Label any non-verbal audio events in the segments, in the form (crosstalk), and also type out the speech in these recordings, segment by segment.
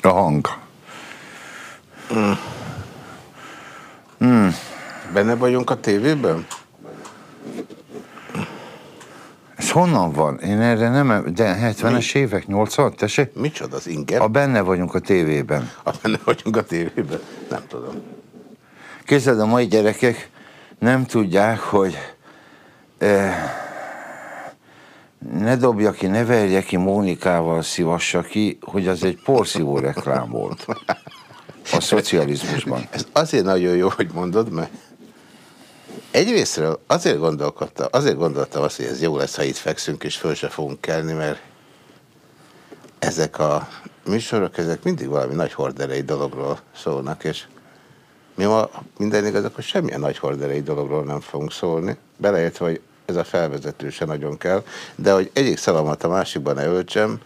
A hang. Benne vagyunk a tévében? Ez honnan van? Én erre nem, de 70-es évek, 80 tessék? Micsoda az inger? A benne vagyunk a tévében. A benne vagyunk a tévében? Nem tudom. Képzeld, a mai gyerekek nem tudják, hogy eh, ne dobja ki, ne verje ki Mónikával, szivassa ki, hogy az egy porszívó reklám volt a szocializmusban. Ez azért nagyon jó, hogy mondod, mert egyrésztről azért gondolkodtam, azért gondoltam azt, hogy ez jó lesz, ha itt fekszünk, és föl se fogunk kelni, mert ezek a műsorok, ezek mindig valami nagy horderei dologról szólnak, és mi ma minden igaz, akkor semmilyen nagy horderei dologról nem fogunk szólni, beleértve, hogy ez a felvezető se nagyon kell, de hogy egyik szavamat a másikban ne öltsem,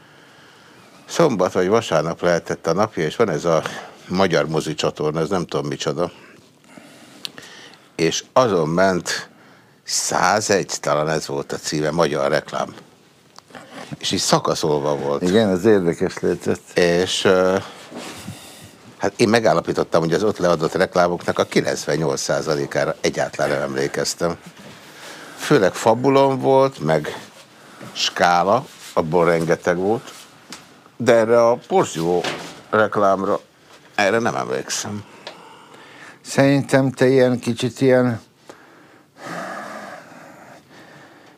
szombat vagy vasárnap lehetett a napja, és van ez a magyar mozi csatorna, ez nem tudom micsoda, és azon ment 101, talán ez volt a címe, magyar reklám. És így szakaszolva volt. Igen, ez érdekes lehetett. És hát én megállapítottam, hogy az ott leadott reklámoknak a 98%-ára egyáltalán nem emlékeztem. Főleg fabulon volt, meg skála, abból rengeteg volt, de erre a porzió reklámra erre nem emlékszem. Szerintem te ilyen kicsit ilyen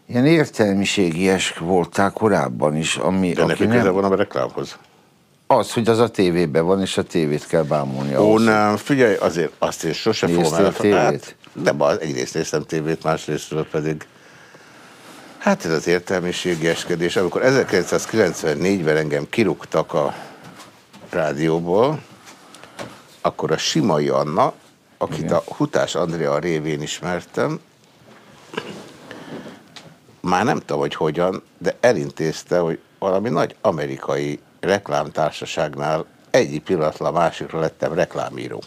ilyen értelmiségies voltál korábban is, ami, De neki nem, van a reklámhoz. az, hogy az a tévében van, és a tévét kell bámulni. Ó, ahhoz. nem, figyelj, azért azt én sose fogom Néztél elfelejteni. Baj, egyrészt néztem tévét, másrésztről pedig Hát ez az értelmiségi eskedés. Amikor 1994-ben engem kirúgtak a rádióból, akkor a Simai Anna, akit Igen. a Hutás Andrea révén ismertem, már nem tudom, hogy hogyan, de elintézte, hogy valami nagy amerikai reklámtársaságnál egyik pillanatra a másikra lettem reklámíró.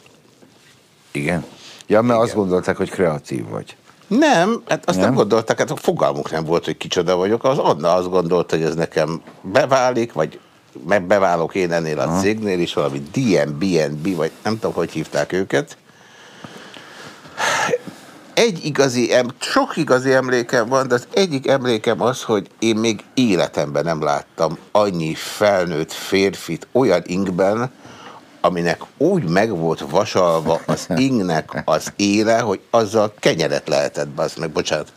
Igen. Ja, mert Igen. azt gondolták, hogy kreatív vagy. Nem, hát azt nem, Nem? gondolták, hát a fogalmuk nem volt, hogy kicsoda vagyok. Az Anna azt gondolta, hogy ez nekem beválik, vagy meg beválok én ennél a cégnél is, valami DMBNB, vagy nem tudom, hogy hívták őket. Egy igazi, em, sok igazi emlékem van, de az egyik emlékem az, hogy én még életemben nem láttam annyi felnőtt férfit olyan ingben, aminek úgy meg volt vasalva az (laughs) ingnek az éle, hogy azzal kenyeret lehetett, az meg, bocsánat,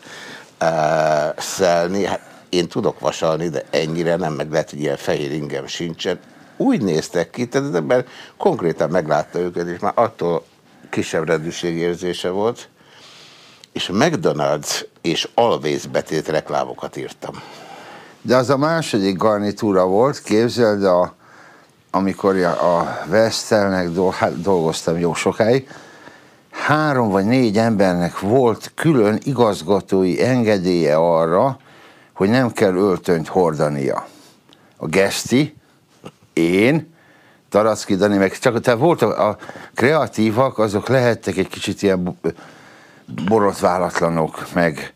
uh, szelni. Hát én tudok vasalni, de ennyire nem, meg lehet, hogy ilyen fehér ingem sincsen. Úgy néztek ki, tehát az ember konkrétan meglátta őket, és már attól kisebb rendűség érzése volt, és McDonald's és Always betét reklámokat írtam. De az a második garnitúra volt, képzeld, a, amikor a Vestelnek hát dolgoztam jó sokáig, három vagy négy embernek volt külön igazgatói engedélye arra, hogy nem kell öltönyt hordania. A Geszti, én, Taracki Dani, meg csak tehát volt a, kreatívak, azok lehettek egy kicsit ilyen borotválatlanok, meg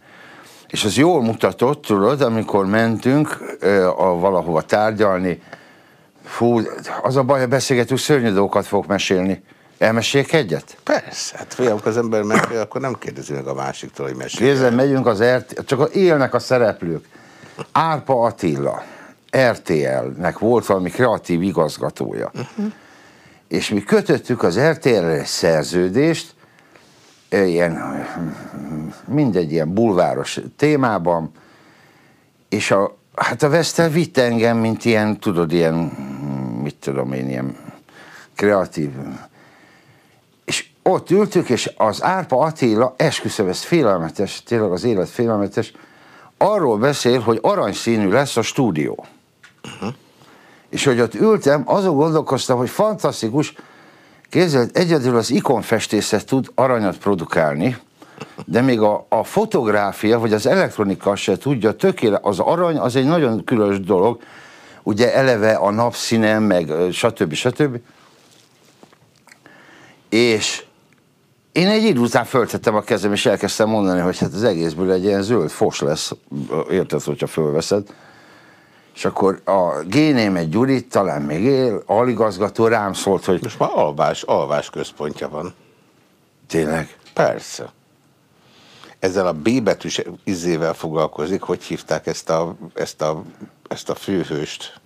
és az jól mutatott, tudod, amikor mentünk a, valahova tárgyalni, fú, az a baj, ha beszélgetünk, szörnyű dolgokat fogok mesélni. Elmeséljek egyet? Persze, hát fiam, az ember mesél, akkor nem kérdezi meg a másiktól, hogy mesél. Kézzel megyünk az RT, csak a- élnek a szereplők. Árpa Attila, RTL-nek volt valami kreatív igazgatója. Uh-huh. És mi kötöttük az RTL-re szerződést, ilyen, mindegy ilyen bulváros témában, és a, hát a Vesztel vitt engem, mint ilyen, tudod, ilyen, mit tudom én, ilyen kreatív és ott ültük, és az Árpa Attila, esküszöm, ez félelmetes, tényleg az élet félelmetes, arról beszél, hogy aranyszínű lesz a stúdió. Uh-huh. És hogy ott ültem, azon gondolkoztam, hogy fantasztikus, képzeld, egyedül az ikonfestészet tud aranyat produkálni, de még a, a fotográfia, vagy az elektronika se tudja tökéle, az arany az egy nagyon különös dolog, ugye eleve a napszínen, meg stb. stb. És én egy idő után föltettem a kezem, és elkezdtem mondani, hogy hát az egészből egy ilyen zöld fos lesz, érted, hogyha fölveszed. És akkor a egy Gyurit, talán még él, aligazgató rám szólt, hogy... Most már alvás, alvás központja van. Tényleg? Persze. Ezzel a B betűs izével foglalkozik, hogy hívták ezt a, ezt a, ezt a főhőst?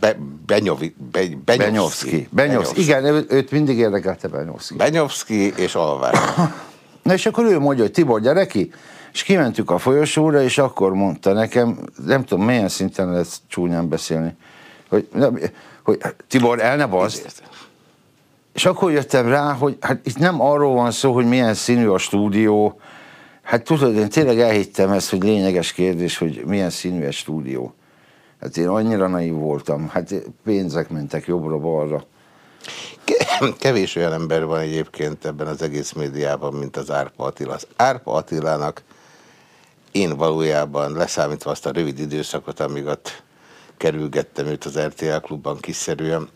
Be, Benyovi, Be, Benyovszki. Benyovszki. Igen, ő, őt mindig érdekelte Benyovszki. Benyovszki és Alvás. Na és akkor ő mondja, hogy Tibor, gyere ki, és kimentük a folyosóra, és akkor mondta nekem, nem tudom, milyen szinten lesz csúnyán beszélni, hogy, hogy Tibor, el ne bazd. És akkor jöttem rá, hogy hát itt nem arról van szó, hogy milyen színű a stúdió. Hát tudod, én tényleg elhittem ezt, hogy lényeges kérdés, hogy milyen színű a stúdió. Hát én annyira naív voltam. Hát pénzek mentek jobbra-balra. (clears throat) Kevés olyan ember van egyébként ebben az egész médiában, mint az Árpa Attila. Az Árpa Attilának én valójában leszámítva azt a rövid időszakot, amíg ott kerülgettem őt az RTL klubban kiszerűen,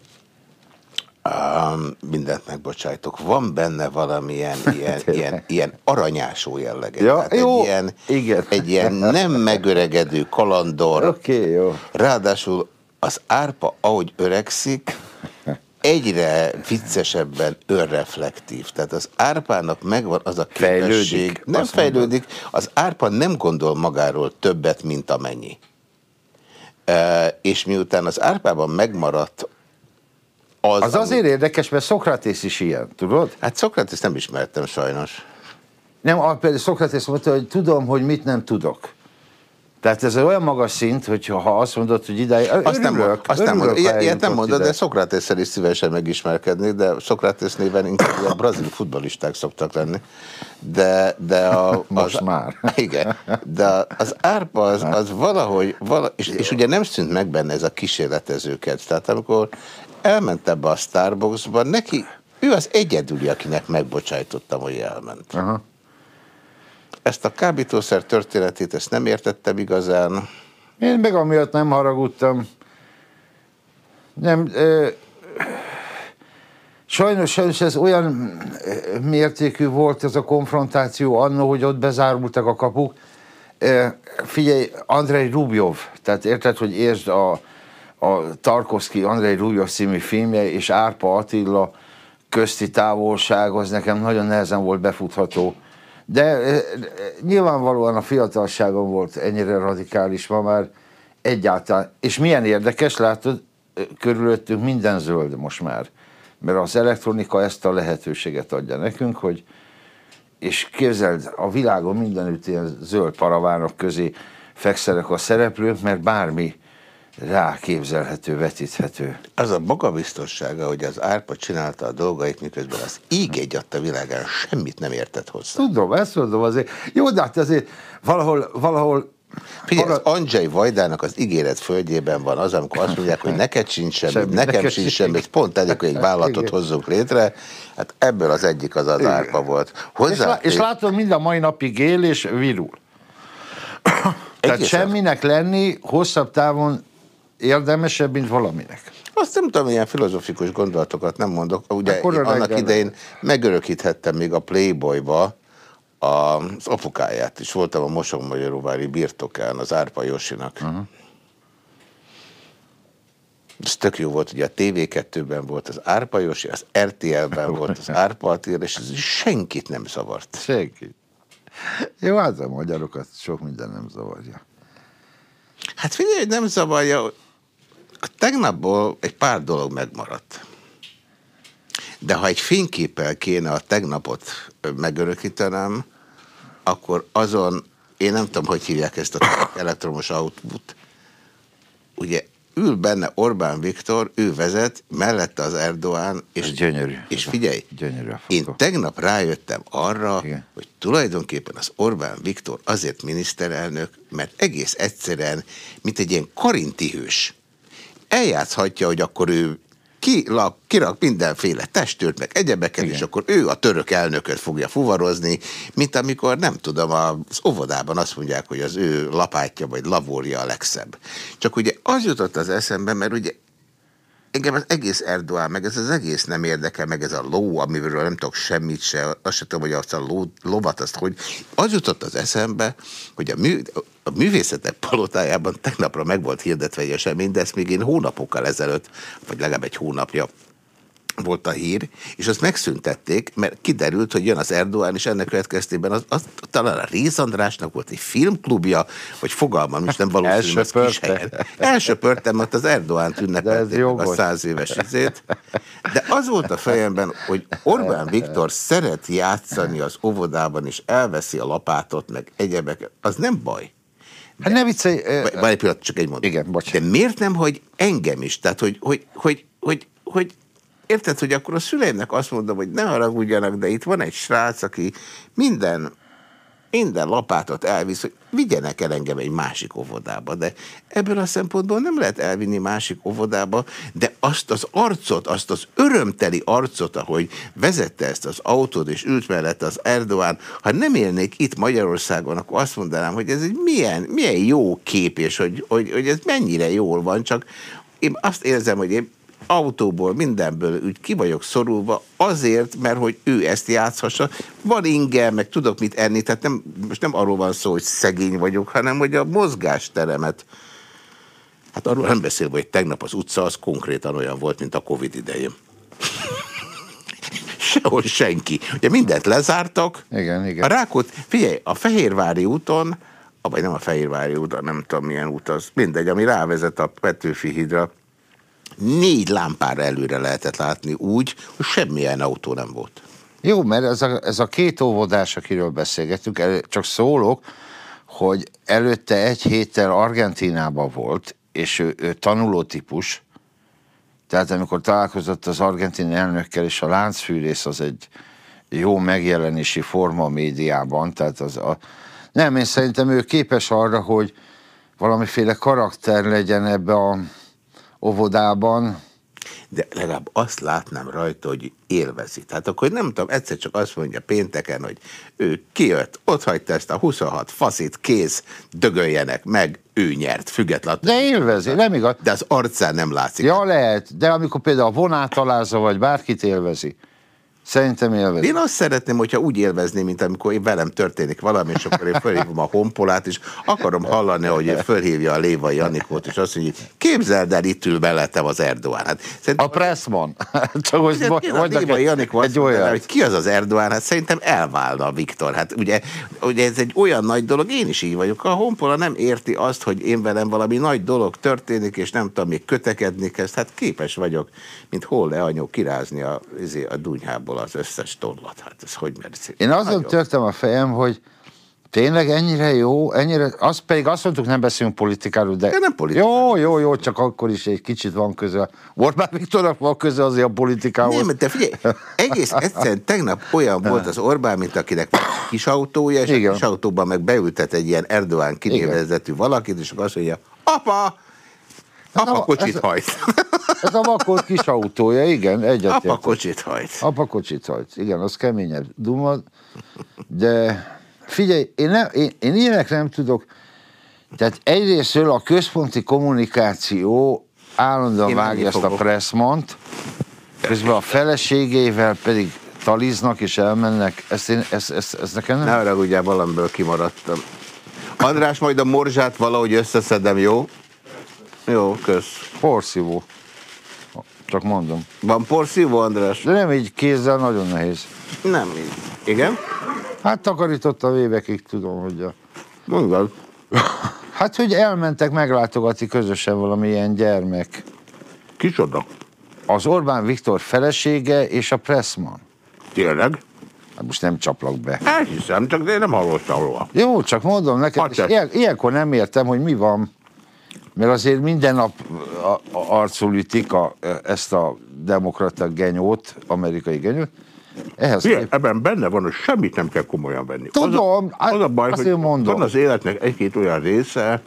um, mindent megbocsájtok. Van benne valamilyen (laughs) ilyen, ilyen, ilyen aranyásó jellege. Ja, jó, egy, ilyen, igen. egy ilyen nem megöregedő kalandor. Okay, jó. Ráadásul az árpa, ahogy öregszik, egyre viccesebben önreflektív. Tehát az árpának megvan az a képesség. Fejlődik, nem fejlődik. Az árpa nem gondol magáról többet, mint amennyi. E, és miután az árpában megmaradt az, az azért ami... érdekes, mert Szokratész is ilyen, tudod? Hát Szokratész nem ismertem sajnos. Nem, például Szokratész mondta, hogy tudom, hogy mit nem tudok. Tehát ez olyan magas szint, hogy ha azt mondod, hogy idáig... Azt nem, örülök, azt nem mondod, ilyet nem mondod, de Szokratészsel is szívesen megismerkedni, de Szokratész néven inkább a brazil futballisták szoktak lenni. De, de a, (laughs) Most az, már. (laughs) Igen, de az árpa az, az valahogy, vala, és, és ugye nem szűnt meg benne ez a kísérletezőket. Tehát amikor elment ebbe a Starbucksba, neki, ő az egyedüli, akinek megbocsájtottam, hogy elment. Aha. Ezt a kábítószer történetét, ezt nem értettem igazán. Én meg amiatt nem haragudtam. Nem, ö, sajnos, sajnos ez olyan mértékű volt ez a konfrontáció annó, hogy ott bezárultak a kapuk. Ö, figyelj, Andrei Rubjov, tehát érted, hogy értsd a, a Tarkovsky Andrei Rubjov című filmje és Árpa Attila közti távolság, az nekem nagyon nehezen volt befutható de eh, eh, nyilvánvalóan a fiatalságom volt ennyire radikális, ma már egyáltalán. És milyen érdekes, látod, eh, körülöttünk minden zöld most már. Mert az elektronika ezt a lehetőséget adja nekünk, hogy és képzeld, a világon mindenütt ilyen zöld paravánok közé fekszenek a szereplők, mert bármi ráképzelhető, vetíthető. Az a magabiztossága, hogy az Árpa csinálta a dolgait, miközben az íg egy adta világán semmit nem értett hozzá. Tudom, ezt mondom azért. Jó, de hát azért valahol, valahol Figyelj, az Andrzej Vajdának az ígéret földjében van az, amikor azt mondják, hogy neked sincs semmit, semmi, nekem neked sincs semmit, pont elég, hogy egy vállalatot hozzunk létre, hát ebből az egyik az az árpa volt. Hozzá, és, lá, és látod, mind a mai napig él és virul. (coughs) Tehát semminek lenni hosszabb távon érdemesebb, mint valaminek. Azt nem tudom, ilyen filozofikus gondolatokat nem mondok. Ugye Akkor annak idején megörökíthettem még a Playboyba az apukáját, és voltam a Mosonmagyaróvári birtokán, az Árpa Josinak. Uh -huh. Ez tök jó volt, ugye a TV2-ben volt az Árpa Josi, az RTL-ben (laughs) volt az Árpa Attila, és ez senkit nem zavart. Senkit. Jó, hát a magyarokat sok minden nem zavarja. Hát figyelj, nem zavarja, tegnapból egy pár dolog megmaradt. De ha egy fényképpel kéne a tegnapot megörökítenem, akkor azon, én nem tudom, hogy hívják ezt a elektromos autót, ugye ül benne Orbán Viktor, ő vezet, mellette az Erdoğan, és, gyönyörű. és figyelj, gyönyörű én tegnap rájöttem arra, Igen. hogy tulajdonképpen az Orbán Viktor azért miniszterelnök, mert egész egyszerűen, mint egy ilyen karinti hős, eljátszhatja, hogy akkor ő kilak, kirak mindenféle testőrt, meg egyebeket, Igen. és akkor ő a török elnököt fogja fuvarozni, mint amikor nem tudom, az óvodában azt mondják, hogy az ő lapátja vagy lavória a legszebb. Csak ugye az jutott az eszembe, mert ugye engem az egész Erdoğan, meg ez az egész nem érdekel, meg ez a ló, amiről nem tudok semmit se, azt sem tudom, hogy azt a ló, lovat, azt hogy, az jutott az eszembe, hogy a, mű, a művészetek palotájában tegnapra meg volt hirdetve egy esemény, de ezt még én hónapokkal ezelőtt, vagy legalább egy hónapja volt a hír, és azt megszüntették, mert kiderült, hogy jön az Erdoğan, és ennek következtében az, az, talán a Réz Andrásnak volt egy filmklubja, vagy fogalmam is nem valószínű, az Elsöpörtem, mert az Erdoğan ünnepelték a száz éves izét. De az volt a fejemben, hogy Orbán Viktor szeret játszani az óvodában, és elveszi a lapátot, meg egyebeket. Az nem baj. Hát ne viccelj. Várj egy pillanat, csak egy mondat. Igen, bocs. De miért nem, hogy engem is? Tehát, hogy, hogy, hogy, hogy, hogy érted, hogy akkor a szüleimnek azt mondom, hogy ne haragudjanak, de itt van egy srác, aki minden, minden lapátot elvisz, hogy vigyenek el engem egy másik óvodába. De ebből a szempontból nem lehet elvinni másik óvodába, de azt az arcot, azt az örömteli arcot, ahogy vezette ezt az autót, és ült mellett az Erdoğan, ha nem élnék itt Magyarországon, akkor azt mondanám, hogy ez egy milyen, milyen jó kép, és hogy, hogy, hogy ez mennyire jól van, csak én azt érzem, hogy én autóból, mindenből úgy ki vagyok szorulva azért, mert hogy ő ezt játszhassa. Van inge, meg tudok mit enni, tehát nem, most nem arról van szó, hogy szegény vagyok, hanem hogy a mozgásteremet Hát arról nem beszélve, hogy tegnap az utca az konkrétan olyan volt, mint a Covid idején. (laughs) Sehol senki. Ugye mindent lezártak. Igen, igen. A Rákot, figyelj, a Fehérvári úton, vagy nem a Fehérvári úton, nem tudom milyen út az, mindegy, ami rávezet a Petőfi hídra, négy lámpára előre lehetett látni úgy, hogy semmilyen autó nem volt. Jó, mert ez a, ez a két óvodás, akiről beszélgetünk, csak szólok, hogy előtte egy héttel Argentinában volt, és ő, ő tanuló típus, tehát amikor találkozott az argentin elnökkel, és a láncfűrész az egy jó megjelenési forma a médiában, tehát az a... Nem, én szerintem ő képes arra, hogy valamiféle karakter legyen ebbe a óvodában. De legalább azt látnám rajta, hogy élvezi. Tehát akkor nem tudom, egyszer csak azt mondja pénteken, hogy ő kijött, ott hagyta ezt a 26 faszit, kész, dögöljenek meg, ő nyert, függetlenül. De élvezi, nem igaz. De az arcán nem látszik. Ja, lehet, de amikor például a vonát alázza, vagy bárkit élvezi. Szerintem élvezi. Én azt szeretném, hogyha úgy élvezni, mint amikor én velem történik valami, és akkor én fölhívom a honpolát, és akarom hallani, hogy fölhívja a Léva Janikót, és azt mondja, képzeld el, itt ül mellettem az Erdoğan. Hát, a Pressman. (laughs) Csak hogy a Léva Janikó azt mondja, hogy ki az az Erdoğan? Hát szerintem elválna a Viktor. Hát ugye, ugye ez egy olyan nagy dolog, én is így vagyok. A honpola nem érti azt, hogy én velem valami nagy dolog történik, és nem tudom, még kötekedni kezd. Hát képes vagyok, mint hol le anyó kirázni a, izé, a dunyhából az összes tollat. Hát ez hogy mersz? Én azon Nagyon. törtem a fejem, hogy Tényleg ennyire jó, ennyire, az pedig azt mondtuk, nem beszélünk politikáról, de, de nem politika. Jó, jó, jó, csak akkor is egy kicsit van köze. Orbán Viktornak van köze azért a politikához. Nem, de figyelj, egész (laughs) egyszerűen tegnap olyan volt az Orbán, mint akinek kis autója, és Igen. a kis autóban meg beültet egy ilyen Erdoğan kinévezetű valakit, és akkor azt mondja, apa, Apa kocsit ez, hajt. (laughs) Ez a vakol kis autója, igen, egyet. Apa kocsit hajt. Apa kocsit hajt, igen, az keményebb duma, de figyelj, én, nem, én, én ilyenek nem tudok, tehát egyrésztről a központi kommunikáció állandóan én vágja ezt fogok. a Pressmont, közben a feleségével pedig taliznak és elmennek, ezt, én, ezt, ezt, ezt nekem nem... Ne arra ugye valamiből kimaradtam. András, majd a morzsát valahogy összeszedem, jó? Jó, kösz. Porszívó. Csak mondom. Van porszívó, András? De nem így kézzel, nagyon nehéz. Nem így. Igen? Hát takarítottam évekig, tudom, hogy a... Mondod. Hát, hogy elmentek meglátogatni közösen valamilyen gyermek. Kicsoda? Az Orbán Viktor felesége és a Pressman. Tényleg? Hát most nem csaplak be. Elhiszem, csak én nem hallottam róla. Jó, csak mondom neked, és ilyen, ilyenkor nem értem, hogy mi van mert azért minden nap arcul ütik a, ezt a demokrata genyót, amerikai genyót. Ehhez Ilyen, kép... Ebben benne van, hogy semmit nem kell komolyan venni. Tudom, az a, az a baj, hogy mondom. van az életnek egy-két olyan része,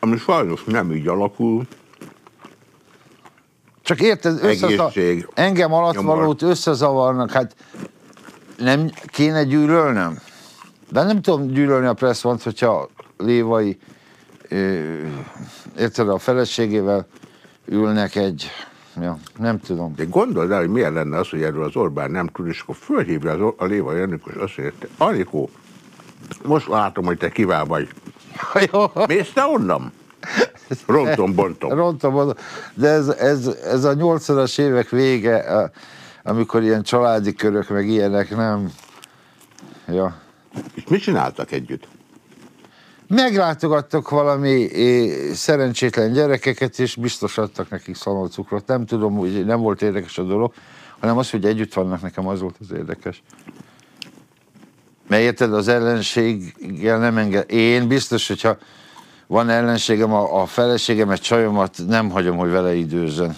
ami sajnos nem így alakul. Csak érted, összeza... engem alattvalót összezavarnak, hát nem kéne gyűlölnöm. De nem tudom gyűlölni a presszont, hogyha lévai érted, a feleségével ülnek egy, ja, nem tudom. De gondold el, hogy milyen lenne az, hogy erről az Orbán nem tud, és akkor fölhívja az, a Léva Janikos azt mondja, Anikó, Most látom, hogy te kivel vagy. (laughs) Jó. Mész te onnan? Rontom, bontom. Rontom, bontom. De ez, ez, ez a 80-as évek vége, amikor ilyen családi körök, meg ilyenek nem... Ja. És mit csináltak együtt? Meglátogattak valami szerencsétlen gyerekeket, és biztos adtak nekik szaloncukrot. Nem tudom, hogy nem volt érdekes a dolog, hanem az, hogy együtt vannak, nekem az volt az érdekes. Mert érted, az ellenséggel nem enged. Én biztos, hogyha van ellenségem, a, a feleségemet, csajomat nem hagyom, hogy vele időzön.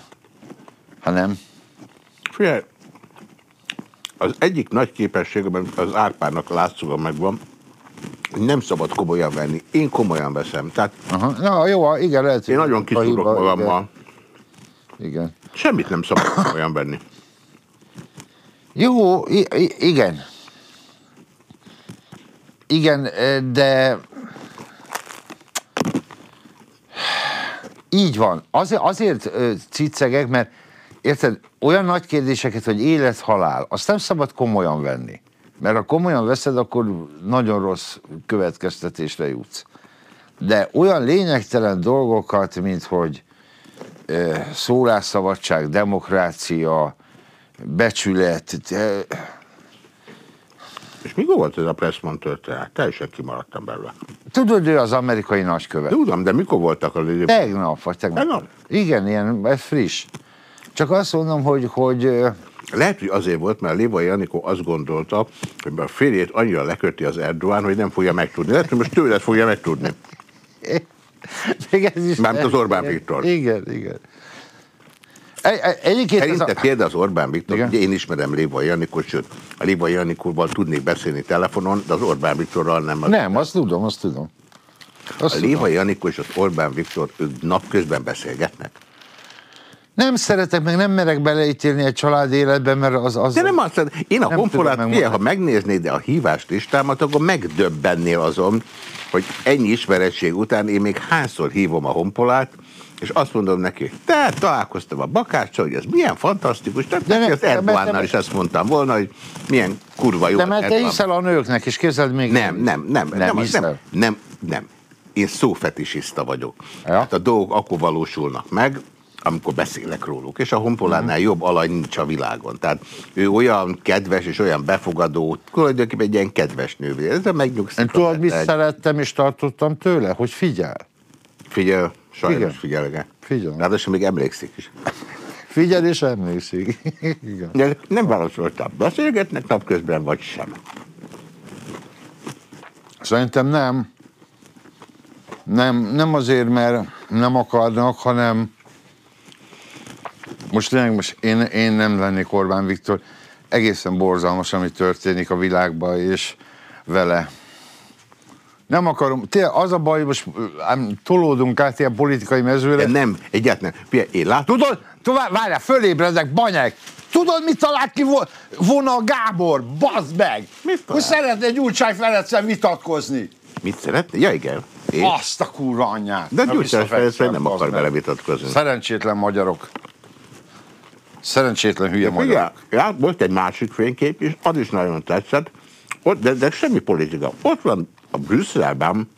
Ha nem. Figyelj, az egyik nagy képességem, az Árpának látszóan megvan, nem szabad komolyan venni. Én komolyan veszem. Tehát Aha. Na, jó, igen, lehet. én nagyon kiszúrok magammal. Igen. igen. Semmit nem szabad komolyan venni. Jó, igen. Igen, de így van. Azért, azért cicegek, mert érted, olyan nagy kérdéseket, hogy élet-halál, azt nem szabad komolyan venni. Mert ha komolyan veszed, akkor nagyon rossz következtetésre jutsz. De olyan lényegtelen dolgokat, mint hogy szólásszabadság, demokrácia, becsület. És mikor volt ez a Pressman történet? Teljesen kimaradtam belőle. Tudod, ő az amerikai nagykövet. Tudom, de mikor voltak a lényeg? Tegnap, vagy tegnap. Tegnap? Igen, ilyen, ez friss. Csak azt mondom, hogy, hogy Lehet, hogy azért volt, mert Lévai Janikó azt gondolta, hogy a férjét annyira leköti az Erdoğan, hogy nem fogja megtudni. Lehet, hogy most tőled fogja megtudni. még ez is... Mármint az Orbán Viktor. Igen, igen. Egyébként Szerinted a... kérde az Orbán Viktor, Igen? ugye én ismerem Lévai Janikót, sőt, a Lévai Janikóval tudnék beszélni telefonon, de az Orbán Viktorral nem. Nem, azt tudom, azt tudom. Azt A. Lévai Janikó és az Orbán Viktor, ők napközben beszélgetnek. Nem szeretek, meg nem merek beleítélni egy család életbe, mert az... az De nem azt mondom, én a Nem honpolát, ha megnéznéd a hívás listámat, akkor megdöbbennél azon, hogy ennyi ismerettség után én még hányszor hívom a honpolát, és azt mondom neki, te találkoztam a bakáccsal, hogy ez milyen fantasztikus, tehát De neki ne- az Erdoánnal is ezt mondtam volna, hogy milyen kurva jó De az mert te hiszel a nőknek, és képzeld még... Nem, nem, nem, Nem, nem, hiszel? nem, nem, nem. Én szófetisista vagyok. Ja. Hát a dolgok akkor valósulnak meg, amikor beszélek róluk. És a honpolánál Mhm. jobb alany nincs a világon. Tehát ő olyan kedves és olyan befogadó, tulajdonképpen egy ilyen kedves nő. Ezzel megnyugszik. Én tudod, mit Egy- szerettem és tartottam tőle? Hogy figyel. Figyel, sajnos Igen. figyelge. Figyel. Ráadásul még emlékszik is. Figyel és emlékszik. (laughs) Igen. De nem válaszoltam. Beszélgetnek napközben, vagy sem. Szerintem nem. Nem, nem azért, mert nem akarnak, hanem most tényleg most én, én nem lennék Orbán Viktor. Egészen borzalmas, ami történik a világban, és vele. Nem akarom, tényleg az a baj, most ám, tolódunk át ilyen politikai mezőre. De nem, egyáltalán. Én látom, Tudod, tovább, várjál, fölébredek, banyek! Tudod, mit talált ki vo- volna a Gábor? Bazd meg! Mit talált? szeretne Gyurcsány Ferenccel vitatkozni. mit szeretne? Ja, igen. Én? Azt a kurva anyját! De Gyurcsány visszafekszem, Ferenc nem akar vele vitatkozni. Szerencsétlen magyarok. Szerencsétlen hülye magyarok. Ugye, ja, volt egy másik fénykép is, az is nagyon tetszett, ott, de, de semmi politika. Ott van a Brüsszelben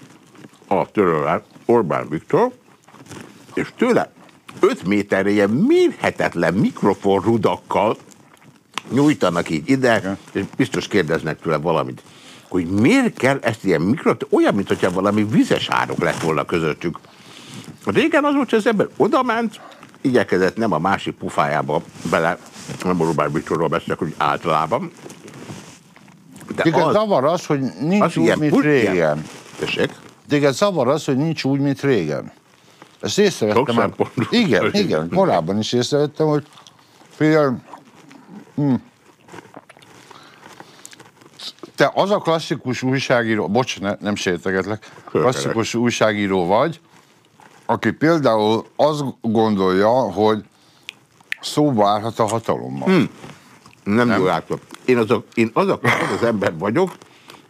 a törölet Orbán Viktor, és tőle 5 méterre ilyen mérhetetlen mikrofonrudakkal nyújtanak így ide, és biztos kérdeznek tőle valamit. Hogy miért kell ezt ilyen mikro... Olyan, mintha valami vizes árok lett volna közöttük. Régen az volt, hogy az ember odament, igyekezett nem a másik pufájába bele, nem a Robert Viktorról beszélek, hogy általában. De Téged az, zavar az, hogy nincs az úgy, ilyen, mint put- ilyen- régen. Tessék? Téged zavar az, hogy nincs úgy, mint régen. Ezt észrevettem. Már-. Igen, igen. Korábban is észrevettem, hogy figyelj, hm, te az a klasszikus újságíró, bocs, ne, nem sértegetlek, klasszikus újságíró vagy, aki például azt gondolja, hogy szóba állhat a hatalommal. Nem, nem. jól látod. Én, azok, én azok, az az ember vagyok,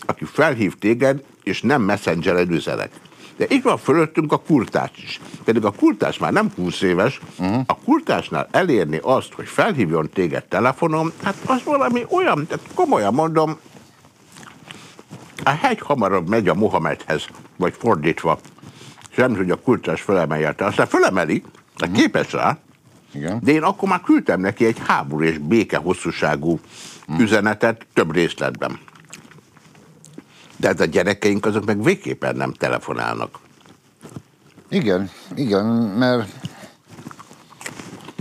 aki felhív téged, és nem messenger üzenet. De itt van fölöttünk a kurtás is. Pedig a kurtás már nem 20 éves, uh-huh. a kurtásnál elérni azt, hogy felhívjon téged telefonon, hát az valami olyan, tehát komolyan mondom, A hegy hamarabb megy a Mohamedhez, vagy fordítva. És nem tudja, a kulcsás felemelte. Aztán felemeli, de képes rá, Igen. de én akkor már küldtem neki egy háború és béke hosszúságú üzenetet több részletben. De hát a gyerekeink azok meg végképpen nem telefonálnak. Igen, igen, mert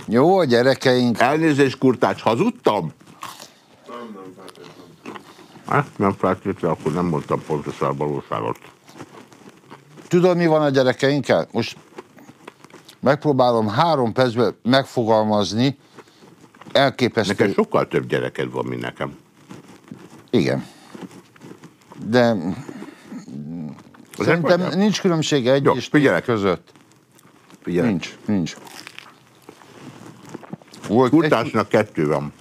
jó, a gyerekeink, Elnézést, kurtács, hazudtam? Hát, nem feltétlenül, akkor nem mondtam pontosan a valóságot. Tudod mi van a gyerekeinkkel? Most megpróbálom három percben megfogalmazni, elképesztő. Neked sokkal több gyereked van, mint nekem. Igen. De Az szerintem nincs különbség egy Jó, és figyelek. között. Figyelj, Nincs, nincs. Volt egy, Kurtásnak kettő van.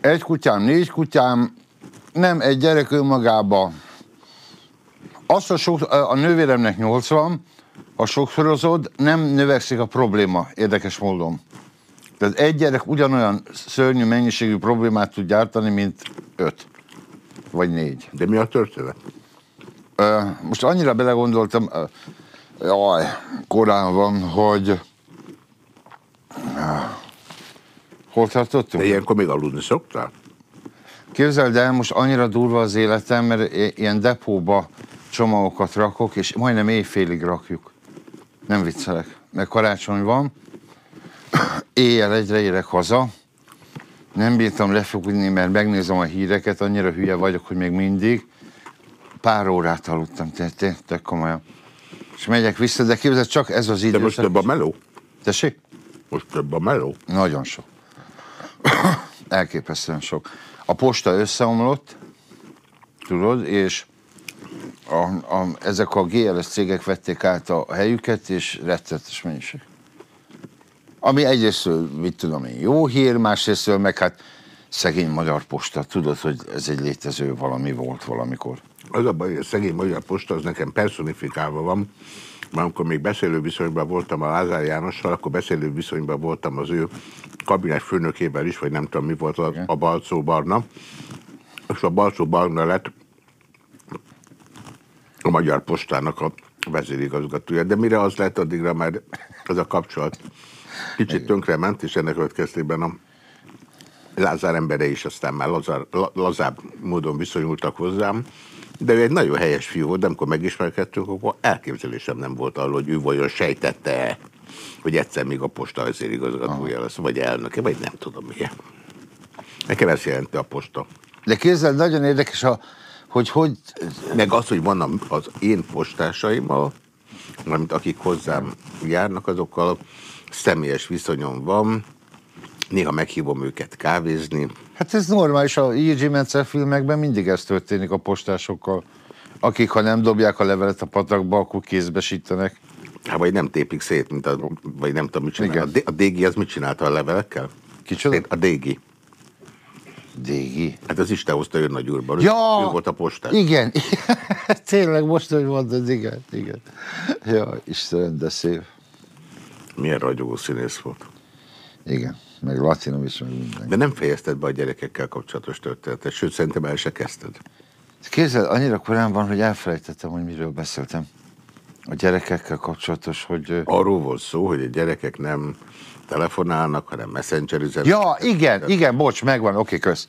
egy kutyám, négy kutyám, nem egy gyerek önmagába. Azt a, sok, a nővéremnek 80, ha sokszorozod, nem növekszik a probléma, érdekes módon. Tehát egy gyerek ugyanolyan szörnyű mennyiségű problémát tud gyártani, mint öt. Vagy négy. De mi a történet? Most annyira belegondoltam, jaj, korán van, hogy... Hol tartottunk? De ilyenkor még aludni szoktál? Képzeld el, most annyira durva az életem, mert ilyen depóba csomagokat rakok, és majdnem éjfélig rakjuk. Nem viccelek, mert karácsony van, éjjel egyre érek haza, nem bírtam lefogni, mert megnézem a híreket, annyira hülye vagyok, hogy még mindig. Pár órát aludtam, tényleg, tök komolyan. És megyek vissza, de képzeld, csak ez az De időszak. most több a meló? Tessék? Most több a meló? Nagyon sok. (coughs) Elképesztően sok. A posta összeomlott, tudod, és a, a, ezek a GLS cégek vették át a helyüket, és rettetes mennyiség. Ami egyrészt, mit tudom én, jó hír, másrészt meg hát szegény magyar posta, tudod, hogy ez egy létező valami volt valamikor. Az a baj, hogy a szegény magyar posta az nekem personifikálva van, mert amikor még beszélő viszonyban voltam a Lázár Jánossal, akkor beszélő viszonyban voltam az ő kabinet főnökével is, vagy nem tudom mi volt a, a Balcó Barna, és a Balcó Barna lett a Magyar Postának a vezérigazgatója. De mire az lett, addigra már ez a kapcsolat kicsit tönkrement, és ennek következtében a Lázár embere is aztán már lazár, la, lazább módon viszonyultak hozzám, de ő egy nagyon helyes fiú volt, de amikor megismerkedtünk, akkor elképzelésem nem volt arról, hogy ő vajon sejtette hogy egyszer még a posta vezérigazgatója lesz, vagy elnöke, vagy nem tudom milyen. Nekem ezt jelenti a posta. De képzeld, nagyon érdekes, a, hogy hogy Meg az, hogy van az én postásaimmal, amit akik hozzám járnak, azokkal személyes viszonyom van, néha meghívom őket kávézni, Hát ez normális, a E.G. Metzel filmekben mindig ez történik a postásokkal. Akik, ha nem dobják a levelet a patakba, akkor kézbesítenek. Hát vagy nem tépik szét, mint a, vagy nem tudom, mit csinál. Igen. A, D- a DG az mit csinálta a levelekkel? Kicsoda? A DG. Dégi. Hát az Isten hozta ő nagy úrban. Ja! Ő volt a postás. Igen. (laughs) Tényleg most, hogy mondod, igen, igen. Ja, Istenem, de szép. Milyen ragyogó színész volt. Igen, meg latinom is, meg minden. De nem fejezted be a gyerekekkel kapcsolatos történetet, sőt, szerintem el se kezdted. Képzeld, annyira korán van, hogy elfelejtettem, hogy miről beszéltem. A gyerekekkel kapcsolatos, hogy... Arról volt szó, hogy a gyerekek nem telefonálnak, hanem messengeriznek. Ja, igen, igen, bocs, megvan, oké, kösz.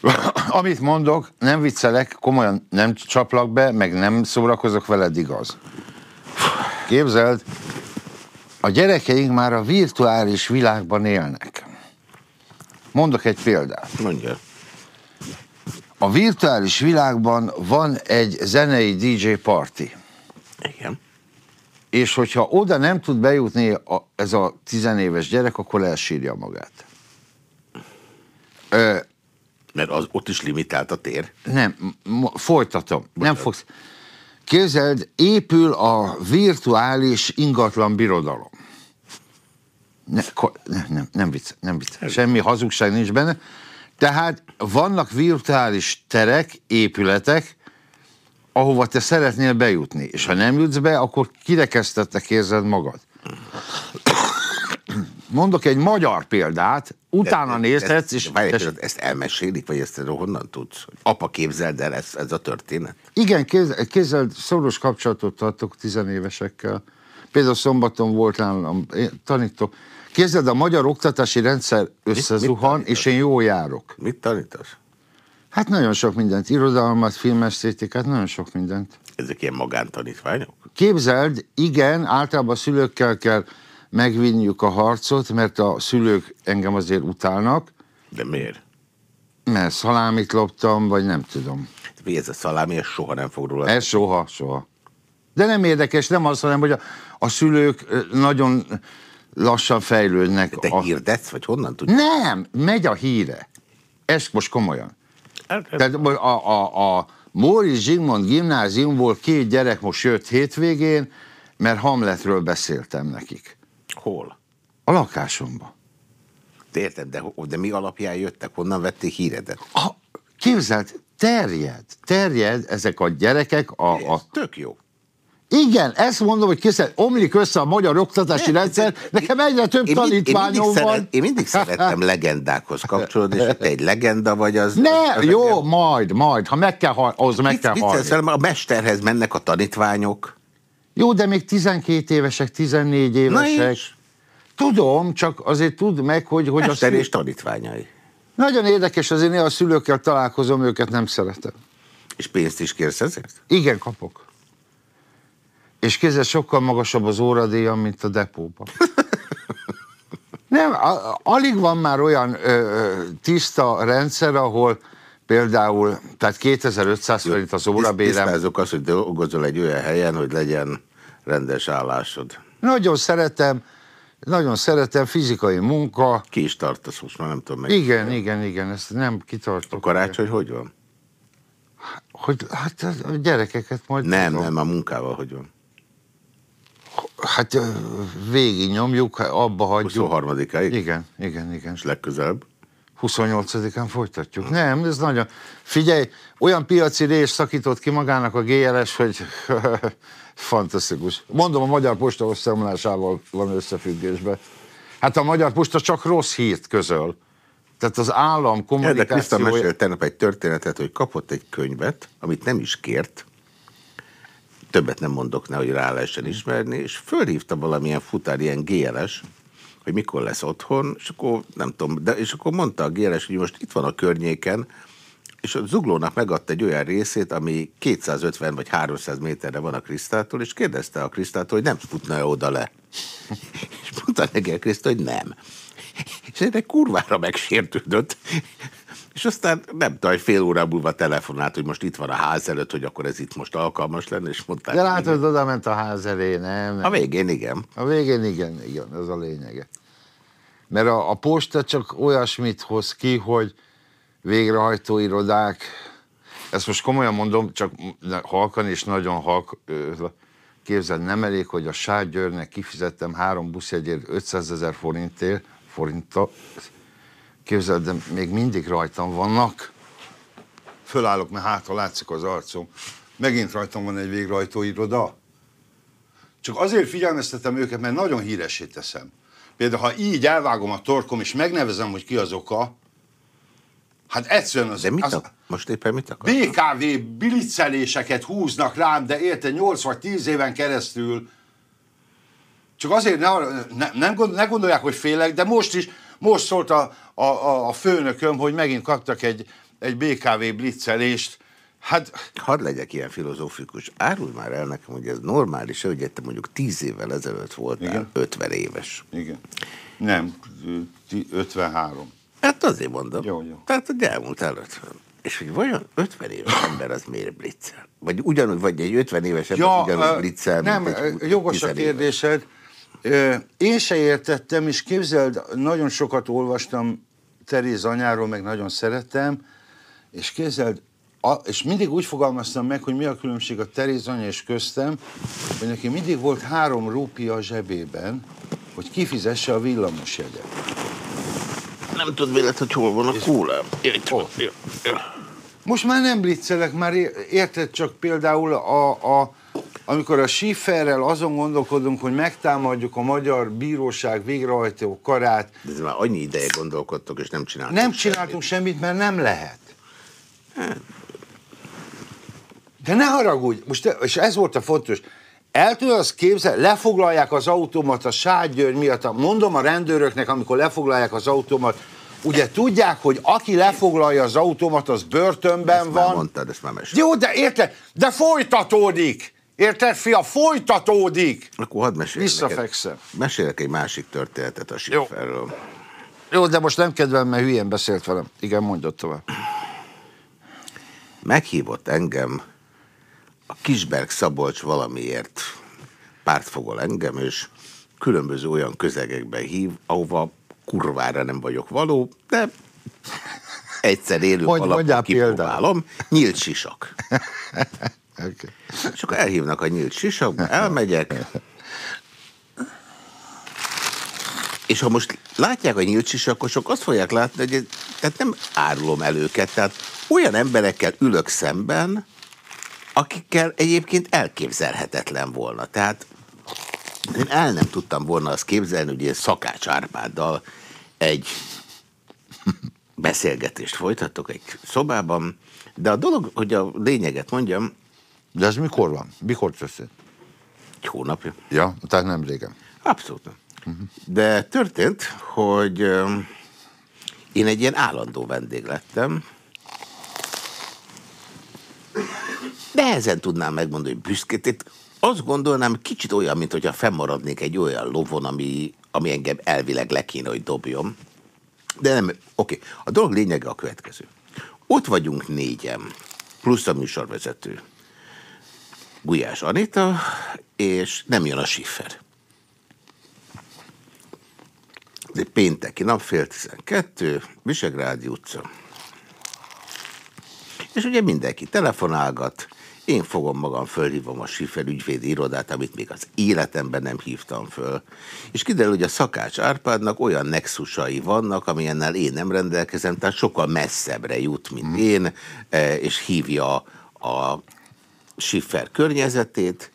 (coughs) Amit mondok, nem viccelek, komolyan nem csaplak be, meg nem szórakozok veled, igaz. Képzeld, a gyerekeink már a virtuális világban élnek. Mondok egy példát. Mondja. A virtuális világban van egy zenei DJ party. Igen. És hogyha oda nem tud bejutni a, ez a tizenéves gyerek, akkor elsírja magát. Ö, Mert az, ott is limitált a tér. nem, folytatom. Nem fogsz. Képzeld, épül a virtuális ingatlan birodalom. Ne, ko- ne, nem, nem vicc, nem vicc. Semmi hazugság nincs benne. Tehát vannak virtuális terek, épületek, ahova te szeretnél bejutni. És ha nem jutsz be, akkor kirekesztettek érzed magad. mondok egy magyar példát, utána De- nézhetsz, ezt- és... Várj, és ezt, elmesélik, vagy ezt honnan tudsz? Hogy apa képzeld el, ez, ez a történet? igen, kéz- kézzel szoros kapcsolatot tartok tizenévesekkel. Például szombaton volt nálam, tanítok. Képzeld, a magyar oktatási rendszer összezuhan, tanítasz? és én jól járok. Mit tanítasz? Hát nagyon sok mindent, irodalmat, filmesztétikát, nagyon sok mindent. Ezek ilyen magántanítványok? Képzeld, igen, általában a szülőkkel kell megvinniük a harcot, mert a szülők engem azért utálnak, De miért? mert szalámit loptam, vagy nem tudom. Mi ez a szalámi, ez soha nem fog róla. Ez soha, soha. De nem érdekes, nem az, hanem, hogy a, a szülők nagyon lassan fejlődnek. Te a... hirdetsz, vagy honnan tudod? Nem, megy a híre. Ez most komolyan. Tehát a, a, a Móricz Zsigmond gimnáziumból két gyerek most jött hétvégén, mert Hamletről beszéltem nekik. Hol? A lakásomba. De érted, de, de mi alapján jöttek? Honnan vették híredet? A, képzeld, terjed, terjed ezek a gyerekek, a, a, Ez tök jó. Igen, ezt mondom, hogy készül, omlik össze a magyar oktatási rendszer, én- nekem egyre több Én, én, tanítványom van. szeret, én mindig szerettem legendákhoz kapcsolódni, és te egy legenda vagy, az... Ne, az jó, engem- majd, majd, ha meg kell, hal- ahhoz meg Mit, kell mit halni. A mesterhez mennek a tanítványok. Jó, de még 12 évesek, 14 évesek. Tudom, csak azért tudd meg, hogy, hogy a Mester szül... és tanítványai. Nagyon érdekes, azért néha a szülőkkel találkozom, őket nem szeretem. És pénzt is kérsz ezért? Igen, kapok. És kézzel sokkal magasabb az óradíjam, mint a depóban. (laughs) Nem, a, alig van már olyan ö, tiszta rendszer, ahol például, tehát 2500 forint az órabérem. Tisztázok azt, hogy dolgozol egy olyan helyen, hogy legyen rendes állásod. Nagyon szeretem, nagyon szeretem, fizikai munka. Ki is tartasz most már, nem tudom meg. Igen, igen, igen, ezt nem A kitartok. karácsony hogy van? Hogy, hát a gyerekeket majd... Nem, tudom. nem, a munkával hogy van? Hát végig nyomjuk, abba hagyjuk. 23-áig? Igen, igen, igen. És legközelebb? 28-án folytatjuk. Nem, ez nagyon... Figyelj, olyan piaci rés szakított ki magának a GLS, hogy (laughs) fantasztikus. Mondom, a Magyar Posta összeomlásával van összefüggésben. Hát a Magyar Posta csak rossz hírt közöl. Tehát az állam Ja, de Kriszta kommunikációja... mesélt tegnap egy történetet, hogy kapott egy könyvet, amit nem is kért, többet nem mondok ne, hogy rá lehessen ismerni, és fölhívta valamilyen futár, ilyen GLS, hogy mikor lesz otthon, és akkor nem tudom, de és akkor mondta a GLS, hogy most itt van a környéken, és a zuglónak megadta egy olyan részét, ami 250 vagy 300 méterre van a Krisztától, és kérdezte a Krisztától, hogy nem futna-e oda le. (laughs) és mondta neki a Kriszta, hogy nem. És ennek kurvára megsértődött. És aztán nem tudom, hogy fél óra múlva telefonált, hogy most itt van a ház előtt, hogy akkor ez itt most alkalmas lenne, és mondták, De hogy látod, oda ment a ház elé, nem? nem. a végén igen. A végén igen, igen, ez a lényege. Mert a, a posta csak olyasmit hoz ki, hogy végrehajtó irodák, ezt most komolyan mondom, csak halkan és nagyon halk, ö, képzeld, nem elég, hogy a Ságyörnek kifizettem három buszjegyért 500 ezer forintért, forinttal, képzeld, de még mindig rajtam vannak. Fölállok, mert hátra látszik az arcom. Megint rajtam van egy végrehajtó iroda. Csak azért figyelmeztetem őket, mert nagyon híresé teszem. Például, ha így elvágom a torkom, és megnevezem, hogy ki az oka, hát egyszerűen az... De mit az most éppen mit akar? BKV blitzeléseket húznak rám, de érte 8 vagy 10 éven keresztül. Csak azért ne, ne, nem gond, ne gondolják, hogy félek, de most is, most szólt a, a, a, a főnököm, hogy megint kaptak egy, egy BKV blitzelést. Hát Hadd legyek ilyen filozófikus. Árulj már el nekem, hogy ez normális, hogy te mondjuk 10 évvel ezelőtt voltál Igen. 50 éves. igen. Nem, ti- 53. Hát azért mondom. Jó, jó. Tehát, hogy elmúltál 50. És hogy vajon 50 éves (laughs) ember az miért bliccel? Vagy ugyanúgy, vagy egy 50 éves ember Ja, ugyanúgy ö, bliccel, nem, jogos a 10 éves. Én se értettem, és képzeld, nagyon sokat olvastam Teréz anyáról, meg nagyon szerettem, és képzeld, a, és mindig úgy fogalmaztam meg, hogy mi a különbség a Teréz anya és köztem, hogy neki mindig volt három rúpia a zsebében, hogy kifizesse a villamosjegyet. Nem tudod vélet, hogy hol van a kólám. Jó, jó. Most már nem blitzelek, már érted csak például a, a amikor a Schifferrel azon gondolkodunk, hogy megtámadjuk a magyar bíróság végrehajtó karát. De ez már annyi ideje gondolkodtok, és nem csináltunk Nem csináltunk semmit, semmit mert nem lehet. De ne haragudj, most, és ez volt a fontos, el tudod azt képzelni, lefoglalják az automat a Ságygyőr miatt, mondom a rendőröknek, amikor lefoglalják az automat, ugye tudják, hogy aki lefoglalja az automat, az börtönben Ezt már van. mondtad, ezt már meséltem. Jó, de érted? De folytatódik! Érted, fia? Folytatódik! Akkor hadd meséljek Visszafekszem. neked. Mesélek egy másik történetet a Schifferről. Jó, de most nem kedvem, mert hülyén beszélt velem. Igen, mondott tovább. Meghívott engem a Kisberg Szabolcs valamiért pártfogol engem, és különböző olyan közegekben hív, ahova kurvára nem vagyok való, de egyszer élő Mondj- alapon példát. kipróbálom. Nyílt sisak. (laughs) Okay. És elhívnak a nyílt sisakba, elmegyek. És ha most látják a nyílt sisakosok, azt fogják látni, hogy tehát nem árulom el őket. Tehát olyan emberekkel ülök szemben, akikkel egyébként elképzelhetetlen volna. Tehát én el nem tudtam volna azt képzelni, hogy én Szakács Árpáddal egy (laughs) beszélgetést folytattok egy szobában, de a dolog, hogy a lényeget mondjam, De ez mikor van? Mikor történt? egy hónapja. Ja, tehát nem régen. Abszolút nem. De történt, hogy én egy ilyen állandó vendég lettem. Nehezen tudnám megmondani, hogy büszkét. Azt gondolnám, kicsit olyan, mint hogyha fennmaradnék egy olyan lovon, ami, ami engem elvileg le kéne, hogy dobjon. De nem, oké. A dolog lényege a következő. Ott vagyunk négyen, plusz a műsorvezető. Gulyás Anita, és nem jön a Schiffer. Ez egy pénteki nap, fél tizenkettő, Visegrádi utca. És ugye mindenki telefonálgat, én fogom magam, fölhívom a Schiffer ügyvédi irodát, amit még az életemben nem hívtam föl. És kiderül, hogy a Szakács Árpádnak olyan nexusai vannak, amilyennel én nem rendelkezem, tehát sokkal messzebbre jut, mint én, eh, és hívja a Schiffer környezetét,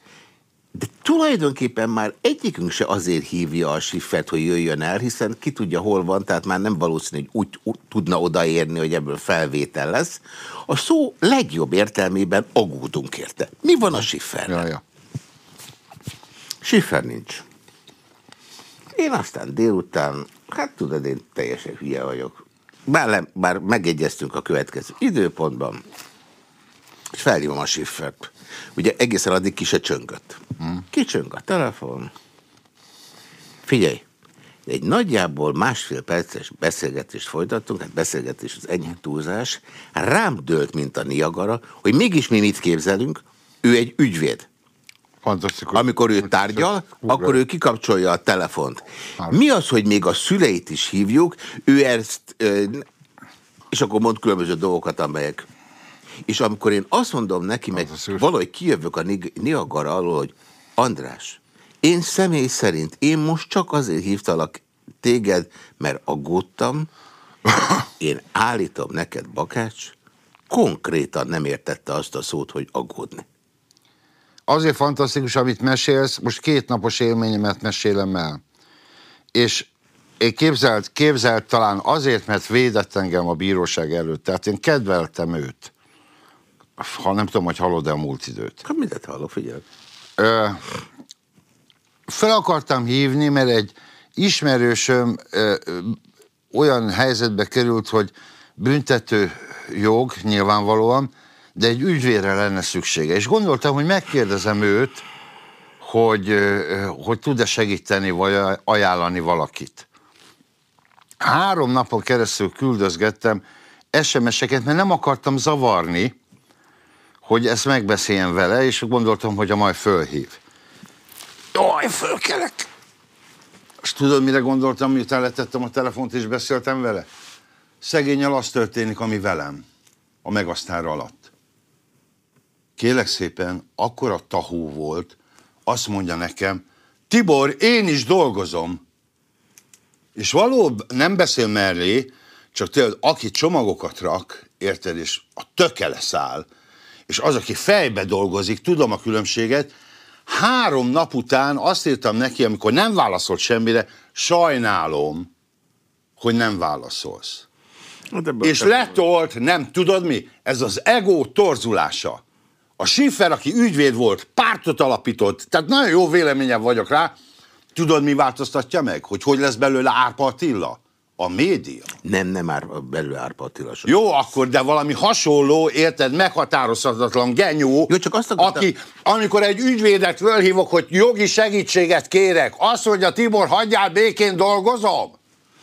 de tulajdonképpen már egyikünk se azért hívja a Schiffert, hogy jöjjön el, hiszen ki tudja, hol van, tehát már nem valószínű, hogy úgy, úgy tudna odaérni, hogy ebből felvétel lesz. A szó legjobb értelmében aggódunk érte. Mi van a Schifferrel? Ja, ja. Schiffer nincs. Én aztán délután, hát tudod, én teljesen hülye vagyok. Bár, le, bár megegyeztünk a következő időpontban, és felhívom a Schiffert. Ugye egészen addig ki se csöngött. Kicsöng a telefon. Figyelj, egy nagyjából másfél perces beszélgetést folytattunk, hát beszélgetés az enyhe túlzás, rám dőlt, mint a Niagara, hogy mégis mi mit képzelünk, ő egy ügyvéd. Fantasztikus. Amikor ő tárgyal, akkor ő kikapcsolja a telefont. Mi az, hogy még a szüleit is hívjuk, ő ezt, és akkor mond különböző dolgokat, amelyek... És amikor én azt mondom neki, meg valahogy kijövök a Niagara alól, hogy András, én személy szerint, én most csak azért hívtalak téged, mert aggódtam, (laughs) én állítom neked, Bakács, konkrétan nem értette azt a szót, hogy aggódni. Azért fantasztikus, amit mesélsz, most két napos élményemet mesélem el. És én képzelt, képzelt talán azért, mert védett engem a bíróság előtt. Tehát én kedveltem őt. Ha nem tudom, hogy hallod-e a múlt időt. Hát mindent hallok, figyelj. Ö, fel akartam hívni, mert egy ismerősöm ö, ö, olyan helyzetbe került, hogy büntető jog nyilvánvalóan, de egy ügyvére lenne szüksége. És gondoltam, hogy megkérdezem őt, hogy, ö, hogy tud-e segíteni, vagy ajánlani valakit. Három napon keresztül küldözgettem SMS-eket, mert nem akartam zavarni, hogy ezt megbeszéljen vele, és gondoltam, hogy a majd fölhív. Jaj, fölkelek! És tudod, mire gondoltam, miután letettem a telefont és beszéltem vele? Szegényel az történik, ami velem, a megasztár alatt. Kélek szépen, akkora tahó volt, azt mondja nekem, Tibor, én is dolgozom. És valóban nem beszél mellé, csak tényleg, aki csomagokat rak, érted, és a töke leszáll, és az, aki fejbe dolgozik, tudom a különbséget, Három nap után azt írtam neki, amikor nem válaszolt semmire, sajnálom, hogy nem válaszolsz. Hát És letolt, nem tudod mi? Ez az ego torzulása. A Schiffer, aki ügyvéd volt, pártot alapított, tehát nagyon jó véleményem vagyok rá, tudod mi változtatja meg? Hogy hogy lesz belőle Árpa Attila? A média. Nem, nem ár, belül Árpa Attila. Jó, akkor, de valami hasonló, érted, meghatározhatatlan genyó, Jó, csak azt akartam- aki, amikor egy ügyvédet fölhívok, hogy jogi segítséget kérek, azt mondja, Tibor, hagyjál békén dolgozom.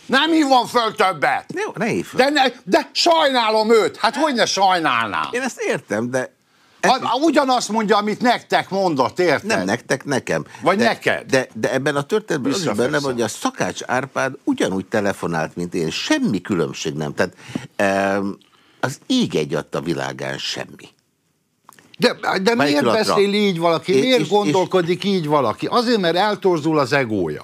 Nem hívom föl többet. Jó, ne fel. De, ne, de sajnálom őt. Hát hogy ne sajnálnám? Én ezt értem, de Ha, ugyanazt mondja, amit nektek mondott, érted? nem nektek, nekem. Vagy de, neked. De, de ebben a történetben az is benne van, hogy a Szakács Árpád ugyanúgy telefonált, mint én. Semmi különbség nem. Tehát em, az így egy a világán semmi. De, de miért pillanatra? beszél így valaki? És- Miért és- gondolkodik így valaki? Azért, mert eltorzul az egója.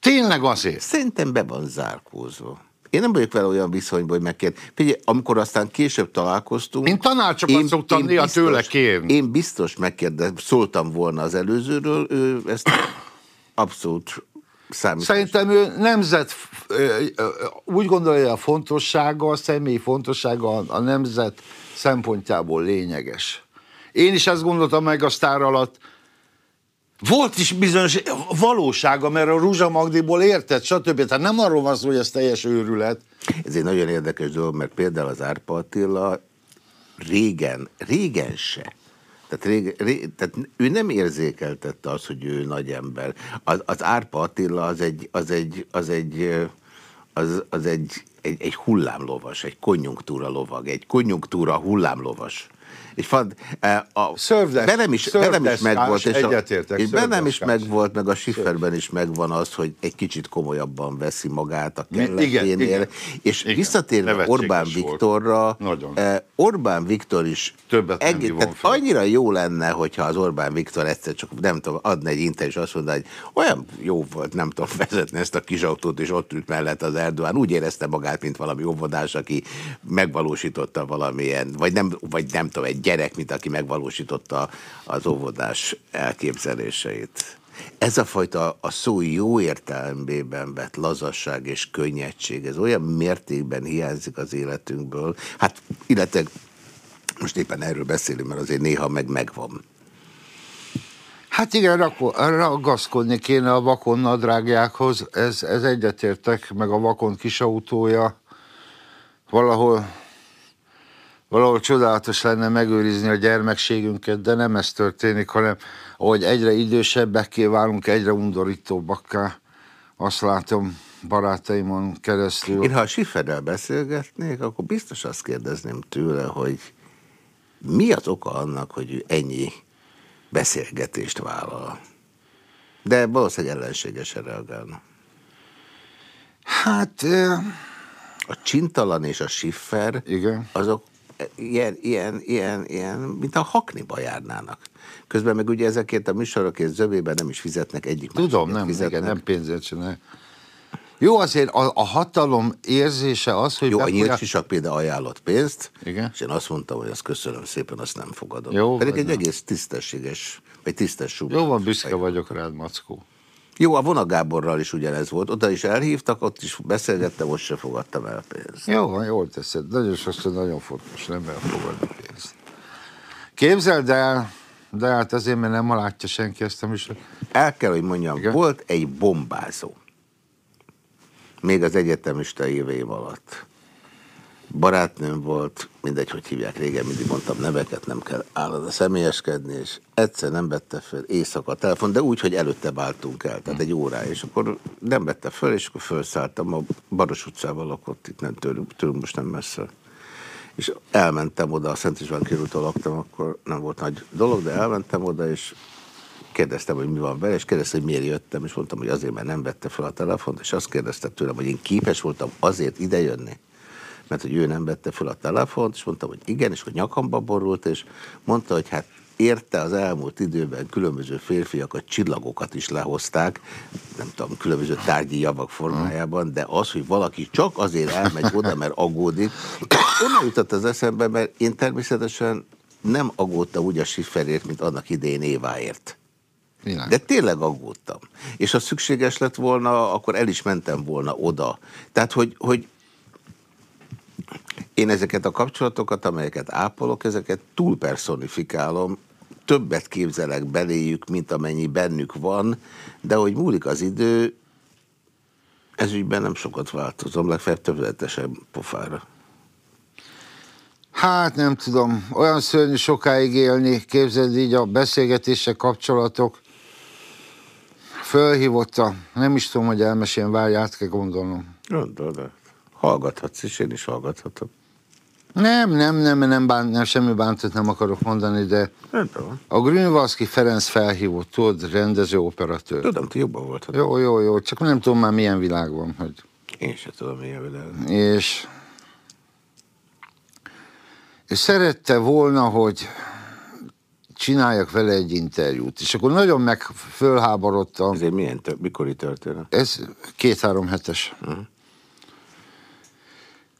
Tényleg azért. Szerintem be van zárkózva. Én nem vagyok vele olyan viszonyban, hogy megkérdez. Figyelj, amikor aztán később találkoztunk... Én tanácsokat szoktam néha tőle kérni. Én biztos megkérdez, szóltam volna az előzőről, ő ezt abszolút számít. Szerintem ő nemzet, úgy gondolja, a fontossága, a személyi fontossága a, a nemzet szempontjából lényeges. Én is ezt gondoltam meg a sztár alatt. Volt is bizonyos valósága, mert a Ruzsa Magdiból érted, stb. Tehát nem arról van szó, hogy ez teljes őrület. Ez egy nagyon érdekes dolog, mert például az Árpa Attila régen, régen se. Tehát, rég, ré, tehát ő nem érzékeltette azt, hogy ő nagy ember. Az, az Árpa Attila az egy, az egy, az egy, az, az egy, egy, egy hullámlovas, egy konjunktúra lovag, egy konjunktúra hullámlovas. És fad, e, a, Szördes- velem is, velem is megvolt, és, a, és bennem is megvolt, meg a Schifferben is megvan az, hogy egy kicsit komolyabban veszi magát a kelleténél. És Igen, visszatérve Orbán volt. Viktorra, Nagyon. eh, Orbán Viktor is Többet nem hívom tehát fel. annyira jó lenne, hogyha az Orbán Viktor egyszer csak, nem tudom, adna egy interjú, és azt mondaná, hogy olyan jó volt, nem tudom, vezetni ezt a kis autót, és ott ült mellett az Erdoğan. Úgy érezte magát, mint valami óvodás, aki megvalósította valamilyen, vagy nem, vagy nem tudom, egy gyerek, mint aki megvalósította az óvodás elképzeléseit. Ez a fajta a szó jó értelmében vett lazasság és könnyedség, ez olyan mértékben hiányzik az életünkből, hát illetve most éppen erről beszélünk, mert azért néha meg megvan. Hát igen, ragaszkodni kéne a vakon nadrágjákhoz, ez, ez egyetértek, meg a vakon kisautója. Valahol, valahol csodálatos lenne megőrizni a gyermekségünket, de nem ez történik, hanem ahogy egyre idősebbekké válunk, egyre undorítóbbakká. Azt látom barátaimon keresztül. Én ha a Schifferrel beszélgetnék, akkor biztos azt kérdezném tőle, hogy mi az oka annak, hogy ő ennyi beszélgetést vállal. De valószínűleg ellenségesen reagálna. Hát, A csintalan és a Schiffer, igen. azok ilyen, ilyen, ilyen, ilyen, mint a hakniba járnának. Közben meg ugye ezekért a műsorokért zövében nem is fizetnek egyik Tudom, nem, fizetnek. igen, nem pénzért csinál. Jó, azért a, a hatalom érzése az, hogy Jó, a nyílt sisak például ajánlott pénzt, Igen. és én azt mondtam, hogy azt köszönöm szépen, azt nem fogadom. Jó, Pedig egy nem. egész tisztességes, vagy tisztes. Jó van, büszke vagyok rád, Mackó. Jó, a Vona Gáborral is ugyanez volt. Oda is elhívtak, ott is beszélgettem, most se fogadtam el pénzt. Jó van, jól teszed. Nagyon sokszor nagyon fontos, nem elfogadni pénzt. Képzeld el, de hát azért, mert nem látja senki ezt a műsort. El kell, hogy mondjam, Igen. volt egy bombázó. Még az egyetemista éveim alatt. Barátnőm volt, mindegy, hogy hívják régen, mindig mondtam neveket, nem kell állandóan személyeskedni, és egyszer nem vette fel éjszaka a telefon, de úgy, hogy előtte váltunk el, tehát egy órá, és akkor nem vette föl, és akkor felszálltam, a Baros utcával lakott, itt nem tőlünk, tőlünk most nem messze. És elmentem oda, a Szent István körúton laktam, akkor nem volt nagy dolog, de elmentem oda, és kérdeztem, hogy mi van vele, és kérdezte, hogy miért jöttem, és mondtam, hogy azért, mert nem vette fel a telefont, és azt kérdezte tőlem, hogy én képes voltam azért idejönni, mert hogy ő nem vette fel a telefont, és mondtam, hogy igen, és hogy nyakamba borult, és mondta, hogy hát érte az elmúlt időben különböző férfiak a csillagokat is lehozták, nem tudom, különböző tárgyi javak formájában, de az, hogy valaki csak azért elmegy oda, mert aggódik, onnan jutott az eszembe, mert én természetesen nem aggódtam úgy a Schifferért, mint annak idején Éváért. Világos. De tényleg aggódtam. És ha szükséges lett volna, akkor el is mentem volna oda. Tehát, hogy, hogy én ezeket a kapcsolatokat, amelyeket ápolok, ezeket túlpersonifikálom, többet képzelek beléjük, mint amennyi bennük van, de hogy múlik az idő, ez ügyben nem sokat változom, legfeljebb többletesebb pofára. Hát nem tudom, olyan szörnyű sokáig élni, képzeld így a beszélgetések, kapcsolatok. Fölhívotta, nem is tudom, hogy elmeséljen, várj, át kell gondolnom. Gondolod, hallgathatsz, és én is hallgathatom. Nem, nem, nem, nem, bán, nem semmi bántot nem akarok mondani, de Nem tudom. a Grünwalski Ferenc felhívott, tudod, rendező, operatőr. Tudom, ti jobban voltad. Jó, jó, jó, csak nem tudom már milyen világ van, hogy... Én sem tudom, milyen világ. És, és szerette volna, hogy csináljak vele egy interjút. És akkor nagyon meg fölháborodtam. Ez egy milyen, tör- mikori történet? Ez két-három hetes.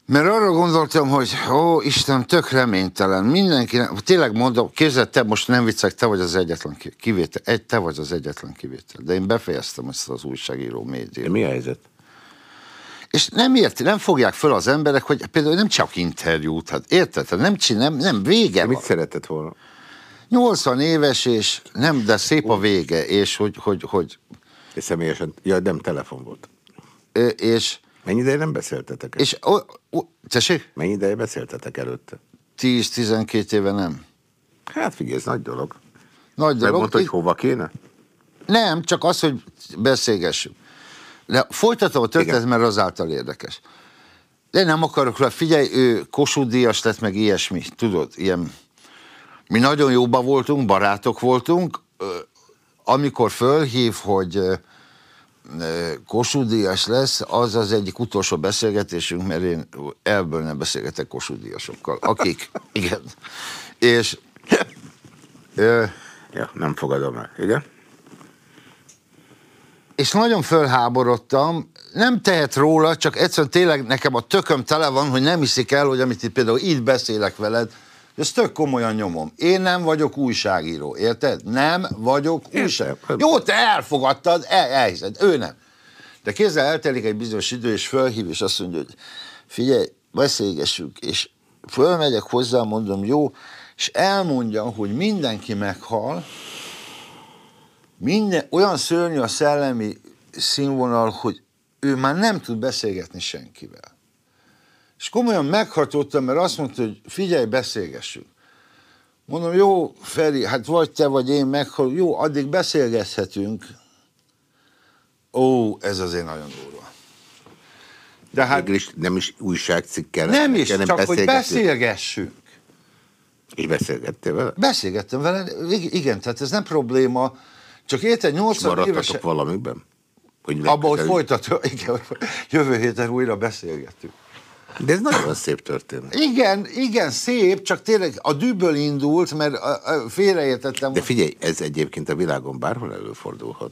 Mert arra gondoltam, hogy ó, Isten, tök reménytelen, mindenki, tényleg mondom, képzeld, te most nem viccek, te vagy az egyetlen ki- kivétel, egy, te vagy az egyetlen kivétel, de én befejeztem ezt az újságíró médiát. mi a helyzet? És nem érti, nem fogják föl az emberek, hogy például nem csak interjút, hát érted, nem csinál, nem, nem vége De mit van. szeretett volna? 80 éves, és nem, de szép a vége, és hogy, hogy, hogy, És személyesen, ja, nem telefon volt. és, Mennyi ideje nem beszéltetek? És... ó, ó, tessék, Mennyi ideje beszéltetek előtte? 10-12 éve nem. Hát figyelj, ez nagy dolog. Nagy dolog. Megmondta, hogy hova kéne? Nem, csak az, hogy beszélgessünk. De folytatom a történetet, mert azáltal érdekes. De nem akarok rá, figyelj, ő Kossuth Díjas lett, meg ilyesmi, tudod, ilyen. Mi nagyon jóban voltunk, barátok voltunk, amikor fölhív, hogy Kossuth Díjas lesz, az az egyik utolsó beszélgetésünk, mert én elből nem beszélgetek Kossuth Díjasokkal, akik, (laughs) igen. És ö, Ja, nem fogadom el. Igen? és nagyon fölháborodtam, nem tehet róla, csak egyszerűen tényleg nekem a tököm tele van, hogy nem hiszik el, hogy amit itt például itt beszélek veled, ezt tök komolyan nyomom. Én nem vagyok újságíró, érted? Nem vagyok újságíró. Jó, te elfogadtad, el, elhiszed, ő nem. De kézzel eltelik egy bizonyos idő, és fölhív, és azt mondja, hogy figyelj, beszélgessünk, és fölmegyek hozzá, mondom, jó, és elmondja, hogy mindenki meghal, minden, olyan szörnyű a szellemi színvonal, hogy ő már nem tud beszélgetni senkivel. És komolyan meghatottam, mert azt mondta, hogy figyelj, beszélgessünk. Mondom, jó, Feri, hát vagy te, vagy én meghal, jó, addig beszélgethetünk. Ó, ez azért nagyon durva. De hát is nem is újságcikkel. nem is, hanem csak hogy beszélgessünk. És beszélgettél vele? Beszélgettem vele, ig- igen, tehát ez nem probléma, csak érted, 80 Maradtatok évesen... valamiben? Hogy Abba, hogy folytatja, (laughs) igen, jövő héten újra beszélgetünk. De ez nagyon szép történet. Igen, igen, szép, csak tényleg a dűből indult, mert a, a, félreértettem. De figyelj, ez egyébként a világon bárhol előfordulhat.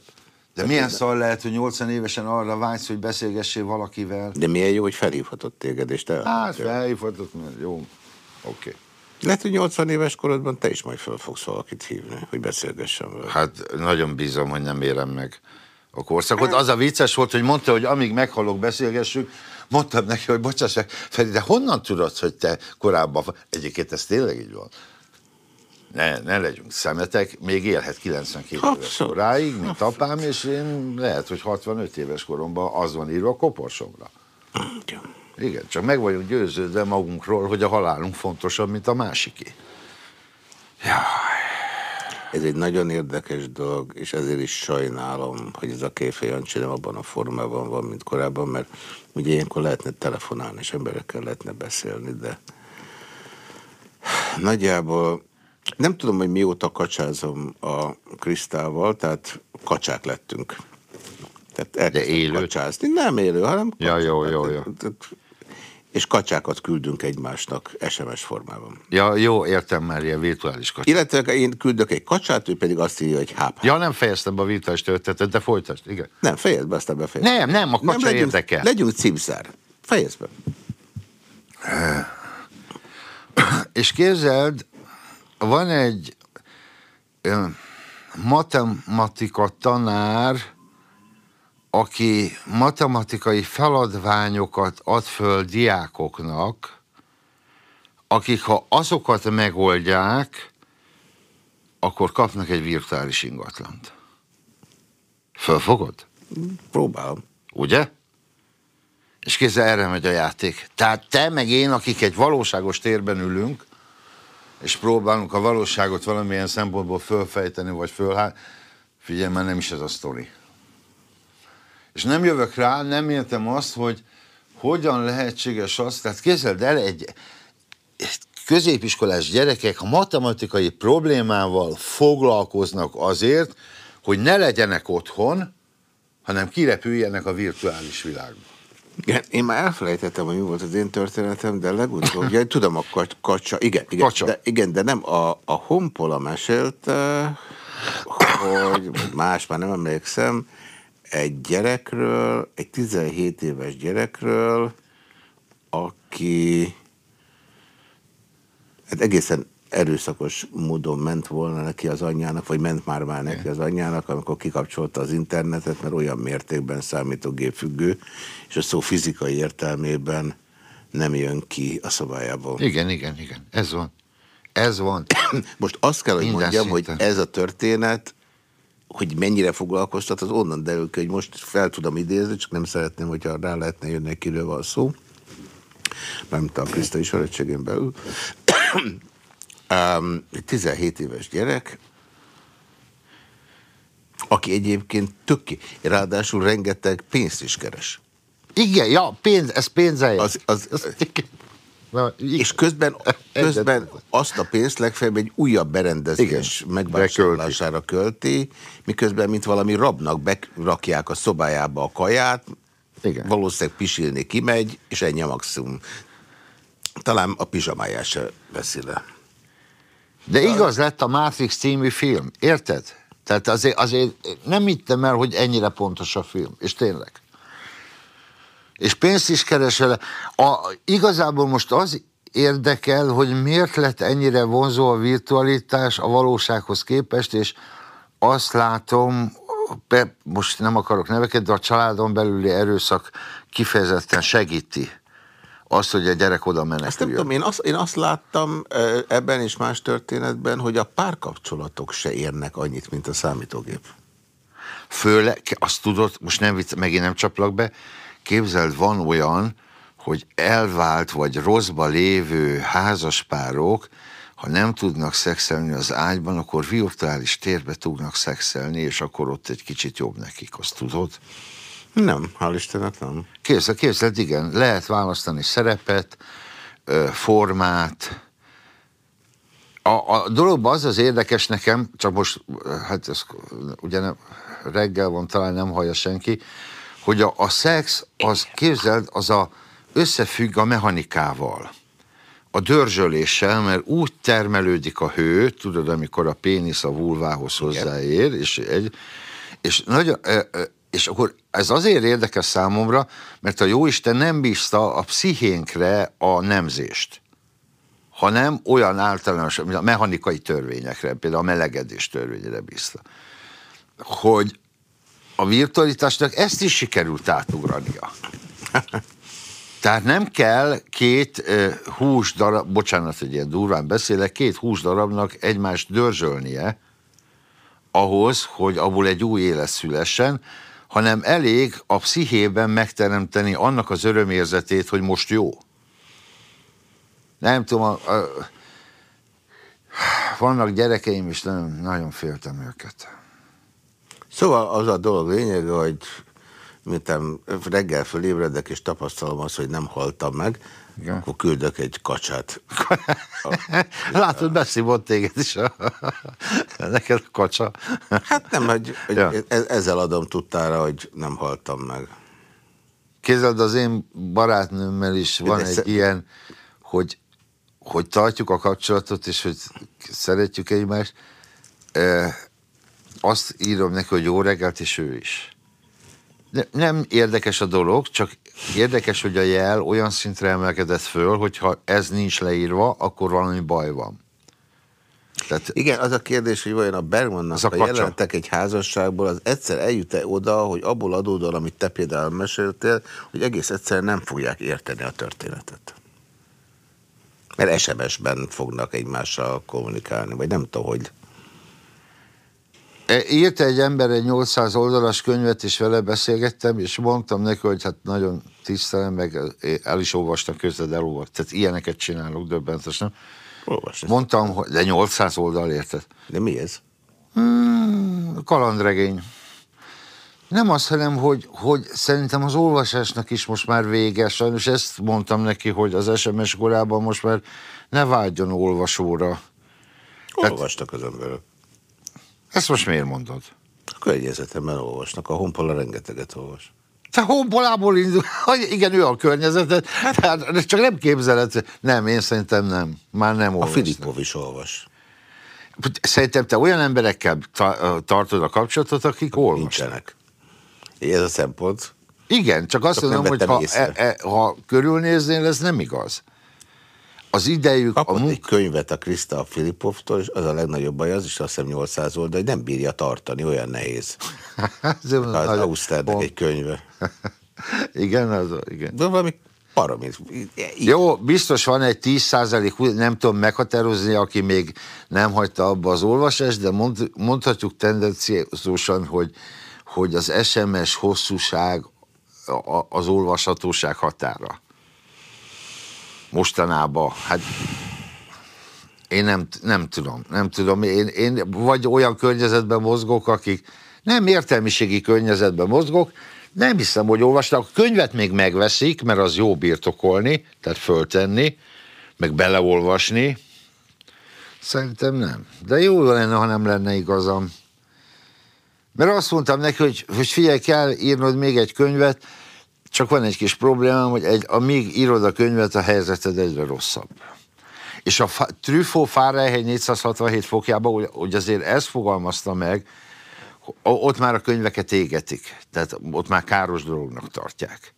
De milyen szar lehet, hogy 80 évesen arra vágysz, hogy beszélgessél valakivel? De milyen jó, hogy felhívhatott téged, és te... Hát felhívhatott, mert jó, oké. Okay. Lehet, hogy 80 éves korodban te is majd fel fogsz valakit hívni, hogy beszélgessen vele. Hát nagyon bízom, hogy nem érem meg a korszakot. Az a vicces volt, hogy mondta, hogy amíg meghalok, beszélgessünk, mondtam neki, hogy bocsáss meg, Feri, de honnan tudod, hogy te korábban... Egyébként ez tényleg így van. Ne, ne legyünk szemetek, még élhet 92 éves Abszolút. koráig, mint apám, és én lehet, hogy 65 éves koromban az van írva a koporsomra. Igen, csak meg vagyunk győződve magunkról, hogy a halálunk fontosabb, mint a másiké. Ez egy nagyon érdekes dolog, és ezért is sajnálom, hogy ez a Kéfe Jancsi nem abban a formában van, mint korábban, mert ugye ilyenkor lehetne telefonálni, és emberekkel lehetne beszélni, de nagyjából nem tudom, hogy mióta kacsázom a Krisztával, tehát kacsák lettünk. Tehát elkezdtem élő? kacsázni. Nem élő, hanem Ja, jó, kacsák. jó, jó. Tehát- És kacsákat küldünk egymásnak SMS formában. Ja, jó, értem már, ilyen virtuális kacsa. Illetve én küldök egy kacsát, ő pedig azt írja, hogy háp. Ja, nem fejeztem be a virtuális történetet, de folytasd, igen. Nem, fejezd be, aztán befejezd. Nem, nem, a kacsa legyünk, érdekel. Legyünk címszár. Fejezd be. (clears throat) És képzeld, van egy matematika tanár, aki matematikai feladványokat ad föl diákoknak, akik ha azokat megoldják, akkor kapnak egy virtuális ingatlant. Fölfogod? Próbálom. Ugye? És kézzel erre megy a játék. Tehát te meg én, akik egy valóságos térben ülünk, és próbálunk a valóságot valamilyen szempontból fölfejteni, vagy fölhá... Figyelj, már nem is ez a sztori. És nem jövök rá, nem értem azt, hogy hogyan lehetséges az, tehát képzeld el egy, egy középiskolás gyerekek a matematikai problémával foglalkoznak azért, hogy ne legyenek otthon, hanem kirepüljenek a virtuális világba. Igen, én már elfelejtettem, hogy mi volt az én történetem, de legutóbb, ugye, tudom a kacsa, igen, igen, Kacsa. De, igen, de nem, a, a Honpola mesélte, hogy más, már nem emlékszem, egy gyerekről, egy 17 éves gyerekről, aki hát egészen erőszakos módon ment volna neki az anyjának, vagy ment már már neki az anyjának, amikor kikapcsolta az internetet, mert olyan mértékben számítógép függő, és a szó fizikai értelmében nem jön ki a szobájából. Igen, igen, igen. Ez van. Ez van. Most azt kell, hogy Minden mondjam, hogy szinten. ez a történet, hogy mennyire foglalkoztat, az onnan derül ki, hogy most fel tudom idézni, csak nem szeretném, hogyha rá lehetne jönni, kiről van szó. Mármint a Kriszta ismeretségén belül. (coughs) um, egy 17 éves gyerek, aki egyébként töké, ráadásul rengeteg pénzt is keres. Igen, ja, pénz, ez pénzelje. Az, az, Na, igen. És közben, (laughs) közben azt a pénzt legfeljebb egy újabb berendezés megvásárlására költi, miközben, mint valami rabnak berakják a szobájába a kaját, Igen. valószínűleg pisilni kimegy, és ennyi a maximum. Talán a pizsamáját se veszi le. De igaz lett a Matrix című film, érted? Tehát azért, azért nem hittem el, hogy ennyire pontos a film, és tényleg. És pénzt is keresel. A, igazából most az érdekel, hogy miért lett ennyire vonzó a virtualitás a valósághoz képest, és azt látom, be, most nem akarok neveket, de a családon belüli erőszak kifejezetten segíti azt, hogy a gyerek oda Ezt nem meneküljön. tudom, én azt, én azt láttam ö, ebben és más történetben, hogy a párkapcsolatok se érnek annyit, mint a számítógép. Főleg, azt tudod, most nem vicc, megint nem csaplak be, képzeld, van olyan, hogy elvált vagy rosszba lévő házaspárok, ha nem tudnak szexelni az ágyban, akkor virtuális térbe tudnak szexelni, és akkor ott egy kicsit jobb nekik, azt tudod? Nem, hál' Istennek nem. Képzeld, képzeld, igen, lehet választani szerepet, formát. A, a dologban az az érdekes nekem, csak most, hát ez ugye nem, reggel van, talán nem hallja senki, hogy a, a szex, az képzeld, az a, összefügg a mechanikával. A dörzsöléssel, mert úgy termelődik a hő, tudod, amikor a pénisz a vulvához hozzáér, és, egy, és, nagyon, és akkor ez azért érdekes számomra, mert a Jóisten nem bízta a pszichénkre a nemzést, hanem olyan általános, mint a mechanikai törvényekre, például a melegedés törvényre bízta, hogy a virtualitásnak ezt is sikerült átugrania. (laughs) Tehát nem kell két hús darab, bocsánat, hogy ilyen durván beszélek, két hús darabnak egymást dörzsölnie ahhoz, hogy abból egy új élet szülessen, hanem elég a pszichében megteremteni annak az örömérzetét, hogy most jó. Nem tudom, a, a, vannak gyerekeim, és nagyon, nagyon féltem őket. Szóval az a dolog lényege, hogy miután reggel fölébredek, és tapasztalom azt, hogy nem haltam meg, Igen. Akkor küldök egy kacsát. (laughs) Látod, beszívott téged is. A, (laughs) neked a kacsa. Hát nem, hogy, hogy Ja. e- ezzel adom tudtára, hogy nem haltam meg. Képzeld, az én barátnőmmel is van De egy sze- ilyen, hogy, hogy tartjuk a kapcsolatot, és hogy szeretjük egymást. E, azt írom neki, hogy jó reggelt, és ő is. Ne, nem érdekes a dolog, csak érdekes, hogy a jel olyan szintre emelkedett föl, hogy ha ez nincs leírva, akkor valami baj van. Tehát, Igen, az a kérdés, hogy vajon a Bergmannak, ha jelentek egy házasságból, az egyszer eljut-e oda, hogy abból adódóan, amit te például meséltél, hogy egész egyszer nem fogják érteni a történetet. Mert SMS-ben fognak egymással kommunikálni, vagy nem tudom, hogy... E, írt egy ember egy 800 oldalas könyvet, és vele beszélgettem, és mondtam neki, hogy hát nagyon tisztelem, meg el is olvastam közben, de elolvastam. Tehát ilyeneket csinálok, döbbentes, nem? Olvastam. Mondtam, hogy de 800 oldal érted. De mi ez? Hmm, kalandregény. Nem az, hanem, hogy, hogy szerintem az olvasásnak is most már vége. Sajnos ezt mondtam neki, hogy az SMS korában most már ne vágyjon olvasóra. Olvastak az emberek. Ezt most miért mondod? A környezetemben olvasnak, a honpola rengeteget olvas. Te honpolából indul, (laughs) igen, ő a környezetet, hát, csak nem képzeled. Nem, én szerintem nem. Már nem olvas. A Filipov is olvas. Szerintem te olyan emberekkel tartod a kapcsolatot, akik olvasnak. Nincsenek. Ez a szempont. Igen, csak azt mondom, hogy ha, e, e, ha körülnéznél, ez nem igaz. Az idejük... Kapott a munk... egy könyvet a Krista Filipovtól, és az a legnagyobb baj, az is azt hiszem 800 oldal, hogy nem bírja tartani, olyan nehéz. (laughs) az az Auszternek egy könyve. (laughs) igen, az, igen. De valami Baromi. Jó, biztos van egy 10 százalék, nem tudom meghatározni, aki még nem hagyta abba az olvasást, de mond, mondhatjuk tendenciósan, hogy hogy az SMS hosszúság az olvashatóság határa. Mostanában, hát én nem, nem tudom, nem tudom. Én, én vagy olyan környezetben mozgok, akik nem értelmiségi környezetben mozgok, nem hiszem, hogy olvastak. A könyvet még megveszik, mert az jó birtokolni, tehát föltenni, meg beleolvasni. Szerintem nem. De jó lenne, ha nem lenne igazam. Mert azt mondtam neki, hogy, hogy figyelj, kell írnod még egy könyvet, csak van egy kis problémám, hogy egy, amíg írod a könyvet, a helyzeted egyre rosszabb. És a Trüffo Fahrenheit 467 fokjában, hogy azért ezt fogalmazta meg, ott már a könyveket égetik. Tehát ott már káros dolognak tartják.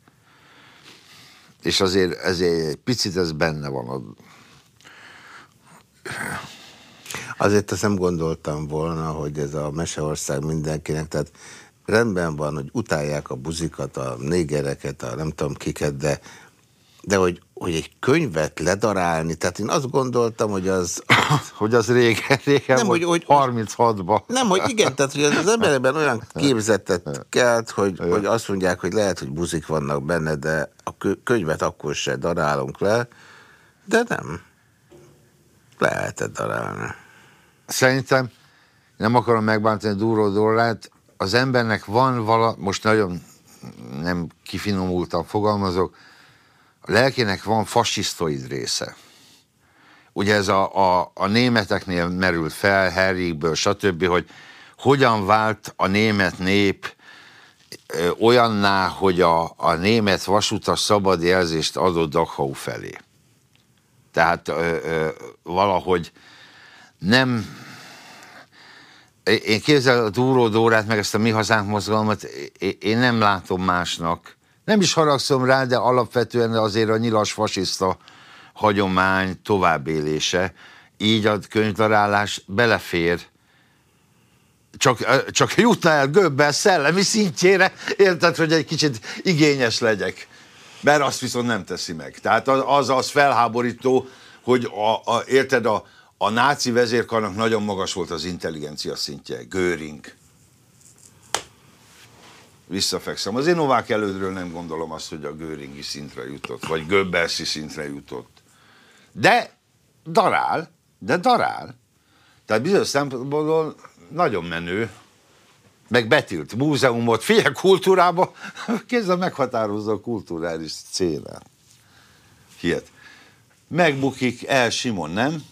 És azért ezért egy picit ez benne van. A... Azért azt nem gondoltam volna, hogy ez a Meseország mindenkinek, tehát rendben van, hogy utálják a buzikat, a négereket, a nem tudom kiket, de, de hogy, hogy egy könyvet ledarálni, tehát én azt gondoltam, hogy az... (coughs) hogy az régen, régen nem, hogy, hogy 36-ban. Nem, hogy igen, tehát hogy az emberben olyan képzetet kelt, hogy, hogy azt mondják, hogy lehet, hogy buzik vannak benne, de a könyvet akkor se darálunk le, de nem. Lehetett darálni szerintem nem akarom megbántani Duró Dorlát, az embernek van vala, most nagyon nem kifinomultan fogalmazok, a lelkének van fasisztoid része. Ugye ez a, a, a németeknél merült fel, Herrikből, stb., hogy hogyan vált a német nép ö, olyanná, hogy a, a német vasutas szabad jelzést adott Dachau felé. Tehát ö, ö, valahogy nem, én képzel a Dúró Dórát, meg ezt a Mi Hazánk mozgalmat, én nem látom másnak. Nem is haragszom rá, de alapvetően azért a nyilas fasiszta hagyomány továbbélése. Így a könyvdarálás belefér. Csak, csak jutna el Göbbel szellemi szintjére, érted, hogy egy kicsit igényes legyek. Mert azt viszont nem teszi meg. Tehát az az felháborító, hogy a, a, érted, a, a náci vezérkarnak nagyon magas volt az intelligencia szintje, Göring. Visszafekszem. Az én Novák elődről nem gondolom azt, hogy a Göringi szintre jutott, vagy Göbbelszi szintre jutott. De darál, de darál. Tehát bizonyos szempontból nagyon menő, meg betilt múzeumot, figyelj kultúrába, (laughs) kézzel meghatározza a kulturális szénát. Hihet. Megbukik El Simon, nem?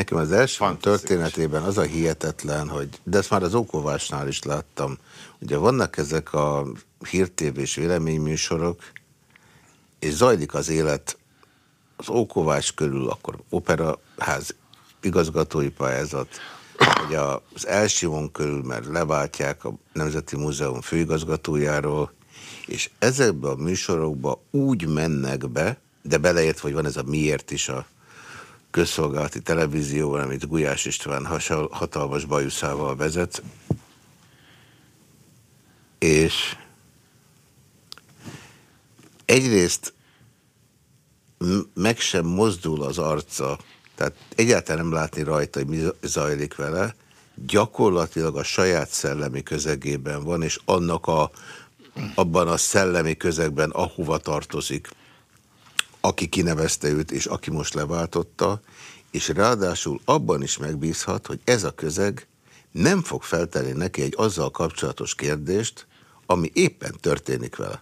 Nekem az első történetében az a hihetetlen, hogy, de ezt már az Ókovásnál is láttam, ugye vannak ezek a hírtévés véleményműsorok, és zajlik az élet az Ókovás körül, akkor operaház igazgatói pályázat, hogy az Elsimon körül, mert leváltják a Nemzeti Múzeum főigazgatójáról, és ezekben a műsorokban úgy mennek be, de beleért, hogy van ez a miért is a közszolgálati televízióban, amit Gulyás István hatalmas bajuszával vezet, és egyrészt meg sem mozdul az arca, tehát egyáltalán nem látni rajta, hogy mi zajlik vele, gyakorlatilag a saját szellemi közegében van, és annak a, abban a szellemi közegben, ahova tartozik, aki kinevezte őt, és aki most leváltotta, és ráadásul abban is megbízhat, hogy ez a közeg nem fog feltenni neki egy azzal kapcsolatos kérdést, ami éppen történik vele.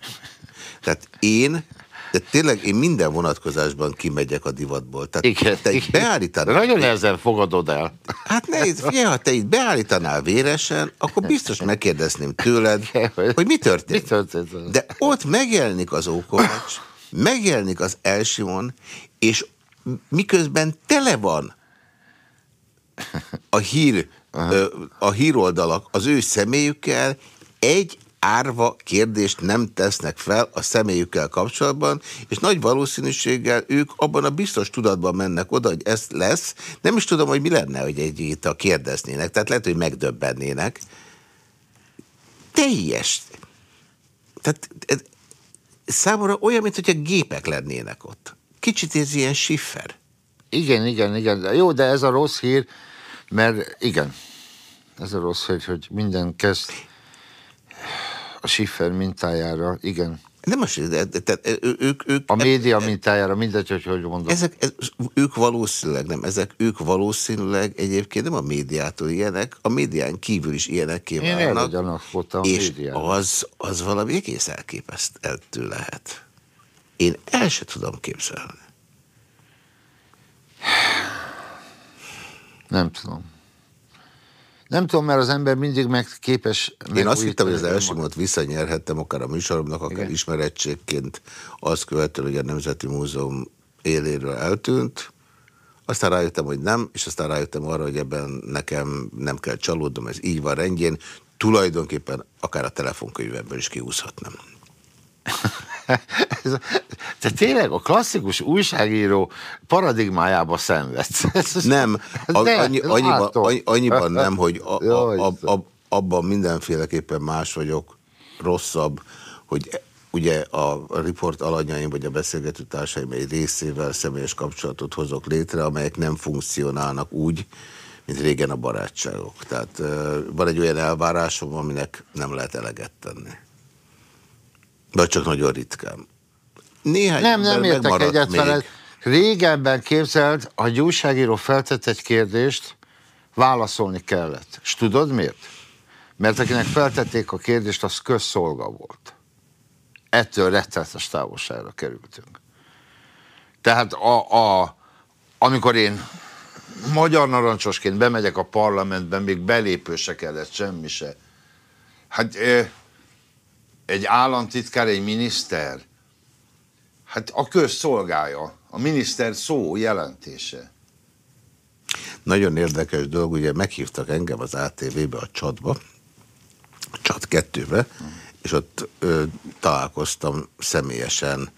Tehát én de tényleg én minden vonatkozásban kimegyek a divatból. Tehát igen, te igen. beállítanál... Nagyon nehezen fogadod el. Hát nehéz, figyelj, ha te itt beállítanál véresen, akkor biztos megkérdezném tőled, hogy mi történt. Mi történt? De ott megjelenik az Ókovács, megjelenik az Elsimon, és miközben tele van a hír, a híroldalak az ő személyükkel, egy árva kérdést nem tesznek fel a személyükkel kapcsolatban, és nagy valószínűséggel ők abban a biztos tudatban mennek oda, hogy ez lesz. Nem is tudom, hogy mi lenne, hogy egy itt a kérdeznének, tehát lehet, hogy megdöbbennének. Teljes. Tehát számomra olyan, mint hogy gépek lennének ott. Kicsit ez ilyen siffer. Igen, igen, igen. Jó, de ez a rossz hír, mert igen, ez a rossz hír, hogy minden kezd a Schiffer mintájára, igen. Nem most, de, de, de, ők, ők... A média mintájára, mindegy, hogy hogy mondom. Ezek, ez, ők valószínűleg nem, ezek ők valószínűleg egyébként nem a médiától ilyenek, a médián kívül is ilyenek kívánnak. Én és az, az valami egész elképesztő lehet. Én el se tudom képzelni. Nem tudom. Nem tudom, mert az ember mindig meg képes... Én azt hittem, hogy az elsimót visszanyerhettem, akár a műsoromnak, akár Igen. ismerettségként, azt követően, hogy a Nemzeti Múzeum éléről eltűnt, aztán rájöttem, hogy nem, és aztán rájöttem arra, hogy ebben nekem nem kell csalódnom, ez így van rendjén, tulajdonképpen akár a telefonkönyvemből is kiúszhatnám. (laughs) Te tényleg a klasszikus újságíró paradigmájába szenvedsz. (laughs) Nem, a, annyi, annyiban, annyi, annyiban nem, hogy a, a, a, a, abban mindenféleképpen más vagyok, rosszabb, hogy ugye a riport alanyaim vagy a beszélgető társaim egy részével személyes kapcsolatot hozok létre, amelyek nem funkcionálnak úgy, mint régen a barátságok. Tehát van egy olyan elvárásom, aminek nem lehet eleget tenni. Vagy csak nagyon ritkán. Néhány nem, nem értek egyet veled. Régebben képzeld, egy újságíró feltett egy kérdést, válaszolni kellett. És tudod miért? Mert akinek feltették a kérdést, az közszolga volt. Ettől rettenetes távolságra kerültünk. Tehát a, a, amikor én magyar narancsosként bemegyek a parlamentben, még belépő se kellett, semmi se. Hát egy államtitkár, egy miniszter, hát a közszolgája, a miniszter szó jelentése. Nagyon érdekes dolog, ugye meghívtak engem az ATV-be a csatba, a csat kettőbe, és ott ö, találkoztam személyesen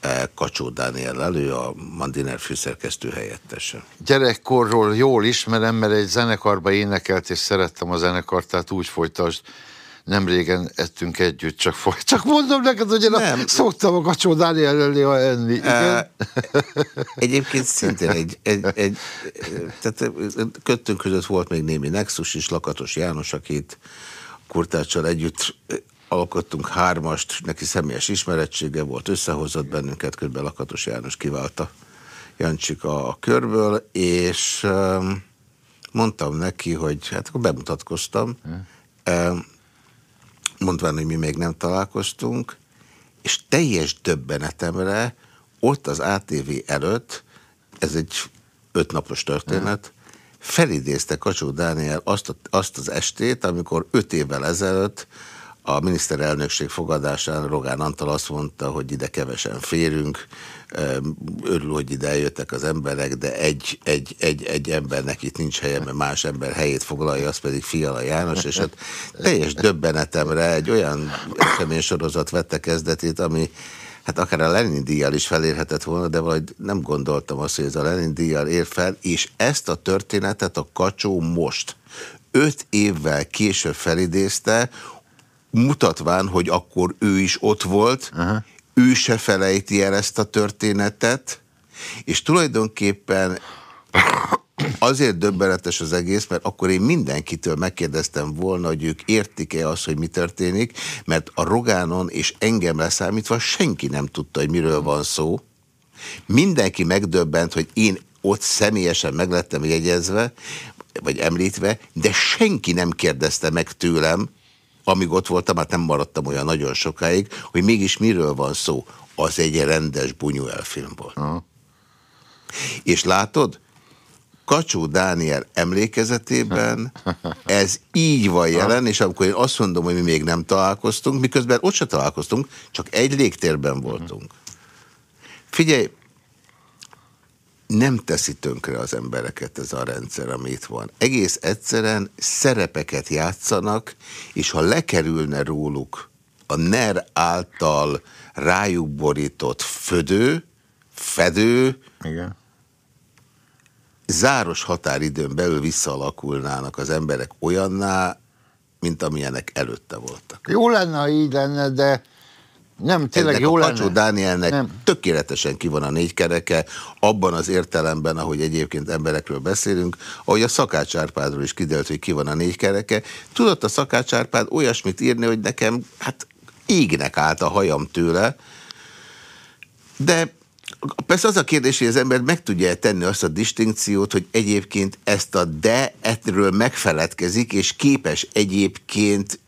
e, Kacsó Dániel elő, a Mandiner főszerkesztő helyettese. Gyerekkorról jól ismerem, mert egy zenekarba énekelt, és szerettem a zenekart, tehát úgy folytasd nem régen ettünk együtt, csak, foly. csak mondom neked, hogy én nem. A, szoktam a kacsó Dániel ha enni. Igen? Egyébként szintén egy, egy, egy, tehát köttünk között volt még némi Nexus is, Lakatos János, akit Kurtáccsal együtt alkottunk hármast, neki személyes ismerettsége volt, összehozott bennünket, kb. Lakatos János kiválta Jancsik a, a körből, és mondtam neki, hogy hát akkor bemutatkoztam, hmm mondván, hogy mi még nem találkoztunk, és teljes döbbenetemre ott az ATV előtt, ez egy ötnapos történet, felidézte Kacsó Dániel azt, a, azt az estét, amikor öt évvel ezelőtt a miniszterelnökség fogadásán Rogán Antal azt mondta, hogy ide kevesen férünk, örül, hogy ide eljöttek az emberek, de egy, egy, egy, egy embernek itt nincs helye, mert más ember helyét foglalja, az pedig Fiala János, és hát teljes döbbenetemre egy olyan sorozat vette kezdetét, ami Hát akár a Lenin díjjal is felérhetett volna, de valahogy nem gondoltam azt, hogy ez a Lenin díjjal ér fel, és ezt a történetet a Kacsó most, öt évvel később felidézte, mutatván, hogy akkor ő is ott volt, uh -huh. Ő se felejti el ezt a történetet, és tulajdonképpen azért döbbenetes az egész, mert akkor én mindenkitől megkérdeztem volna, hogy ők értik-e azt, hogy mi történik, mert a Rogánon és engem leszámítva senki nem tudta, hogy miről van szó. Mindenki megdöbbent, hogy én ott személyesen meglettem jegyezve, vagy említve, de senki nem kérdezte meg tőlem, amíg ott voltam, hát nem maradtam olyan nagyon sokáig, hogy mégis miről van szó. Az egy rendes Buñuel film volt. És látod, Kacsó Dániel emlékezetében (laughs) ez így van jelen, és amikor én azt mondom, hogy mi még nem találkoztunk, miközben ott se találkoztunk, csak egy légtérben voltunk. Figyelj, nem teszi tönkre az embereket ez a rendszer, ami itt van. Egész egyszerűen szerepeket játszanak, és ha lekerülne róluk a NER által rájuk borított födő, fedő, Igen záros határidőn belül visszaalakulnának az emberek olyanná, mint amilyenek előtte voltak. Jó lenne, ha így lenne, de nem, tényleg Ennek jó a Kacsó Dánielnek nem. tökéletesen ki van a négy kereke, abban az értelemben, ahogy egyébként emberekről beszélünk, ahogy a Szakács Árpádról is kiderült, hogy ki van a négy kereke. Tudott a Szakács Árpád olyasmit írni, hogy nekem hát égnek állt a hajam tőle, de Persze az a kérdés, hogy az ember meg tudja -e tenni azt a distinkciót, hogy egyébként ezt a de ettől megfeledkezik, és képes egyébként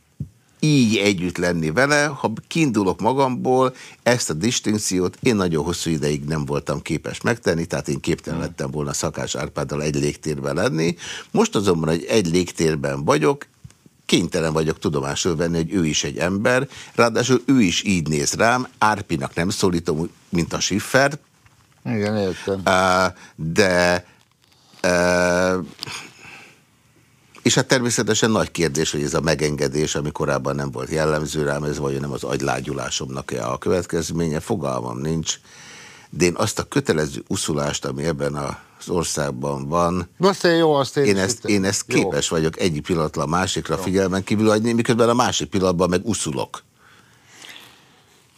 így együtt lenni vele, ha kiindulok magamból, ezt a distinkciót én nagyon hosszú ideig nem voltam képes megtenni, tehát én képtelen hmm. lettem volna Szakás Árpáddal egy légtérben lenni. Most azonban, hogy egy légtérben vagyok, kénytelen vagyok tudomásul venni, hogy ő is egy ember, ráadásul ő is így néz rám, Árpinak nem szólítom, mint a Schiffer. Igen, értem. De és hát természetesen nagy kérdés, hogy ez a megengedés, ami korábban nem volt jellemző rám, ez vagy nem az agylágyulásomnak -e a következménye, fogalmam nincs. De én azt a kötelező uszulást, ami ebben az országban van, azt én jó, azt én, én, ezt, én ezt képes jó. vagyok egyik pillanatlan a másikra jó. figyelmen kívül adni, miközben a másik pillanatban meg uszulok.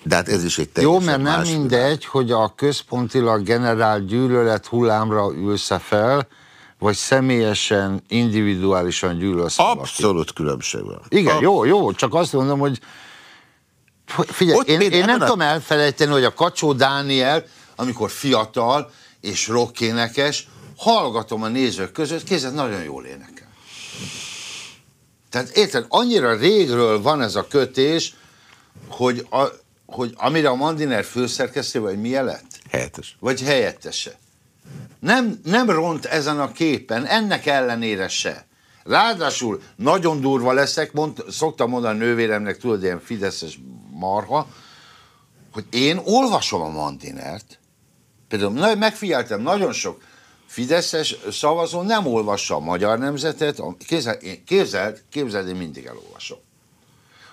De hát ez is egy Jó, mert nem mindegy, hogy a központilag generált gyűlölet hullámra ülsz fel, vagy személyesen, individuálisan gyűlölsz Abszolút valaki. különbség van. Igen, Ab... jó, jó, csak azt mondom, hogy figyelj, Ott én, én nem a... tudom elfelejteni, hogy a Kacsó Dániel, amikor fiatal és rockénekes, hallgatom a nézők között, kézzel nagyon jól énekel. Tehát érted, annyira régről van ez a kötés, hogy, a, hogy amire a Mandiner főszerkesztő, vagy milyen lett? Helyettes. Vagy helyettese. Nem, nem ront ezen a képen, ennek ellenére se. Ráadásul nagyon durva leszek, mond, szoktam mondani a nővéremnek, tudod, ilyen fideszes marha, hogy én olvasom a Mandinert, például megfigyeltem, nagyon sok fideszes szavazó nem olvassa a magyar nemzetet, képzeld, képzeld, képzeld én mindig elolvasom.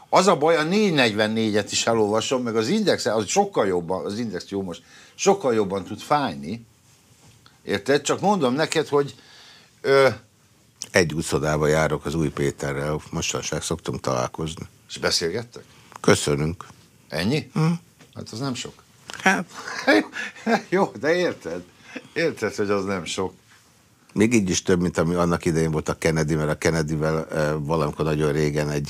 Az a baj, a 444-et is elolvasom, meg az index, az sokkal jobban, az index jó most, sokkal jobban tud fájni, Érted? Csak mondom neked, hogy... Ö... Egy úszodába járok az új Péterrel, mostanság szoktunk találkozni. És beszélgettek? Köszönünk. Ennyi? Hm? Hát az nem sok. Hát. (laughs) Jó, de érted? Érted, hogy az nem sok. Még így is több, mint ami annak idején volt a Kennedy, mert a Kennedyvel valamikor nagyon régen egy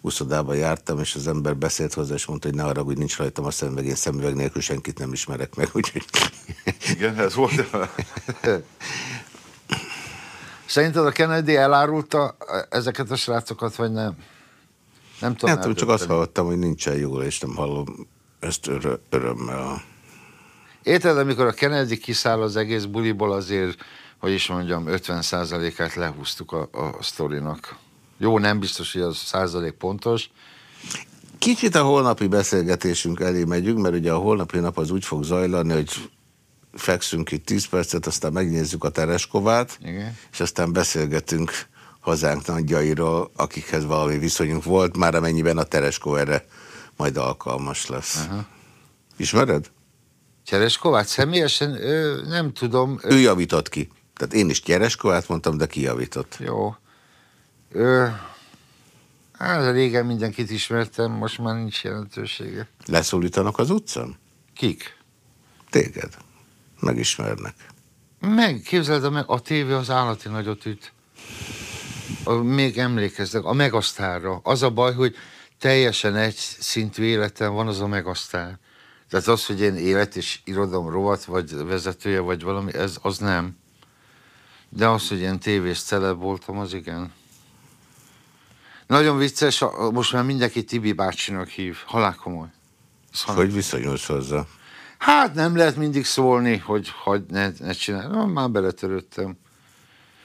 úszodába jártam, és az ember beszélt hozzá, és mondta, hogy ne arra, hogy nincs rajtam a szemüveg, én szemüveg nélkül senkit nem ismerek meg, (laughs) úgyhogy... Igen, ez volt. Szerinted a Kennedy elárulta ezeket a srácokat, vagy nem? Nem tudom. Nem tudom, csak azt hallottam, hogy nincsen jól, és nem hallom ezt örö örömmel. Érted, amikor a Kennedy kiszáll az egész buliból, azért, hogy is mondjam, 50%-át lehúztuk a, a sztorinak. Jó, nem biztos, hogy az százalék pontos. Kicsit a holnapi beszélgetésünk elé megyünk, mert ugye a holnapi nap az úgy fog zajlani, hogy fekszünk itt 10 percet, aztán megnézzük a Tereskovát, Igen. és aztán beszélgetünk hazánk nagyjairól, akikhez valami viszonyunk volt, már amennyiben a Tereskó erre majd alkalmas lesz. Aha. Ismered? Csereskovát személyesen ö, nem tudom. Ő javított ki. Tehát én is Csereskovát mondtam, de ki javított. Jó. Ö, hát régen mindenkit ismertem, most már nincs jelentősége. Leszólítanak az utcán? Kik? Téged. Megismernek. Meg, képzeld meg, a tévé az állati nagyot üt. A, még emlékeznek, a megasztárra. Az a baj, hogy teljesen egy szintű életem van az a megasztár. Tehát az, hogy én élet és irodalom rovat, vagy vezetője, vagy valami, ez az nem. De az, hogy én tévés celeb voltam, az igen. Nagyon vicces, most már mindenki Tibi bácsinak hív. Halál komoly. Szóval... Hogy viszonyulsz hozzá? Hát nem lehet mindig szólni, hogy hagy, ne, ne csinálj. Na, már beletörődtem.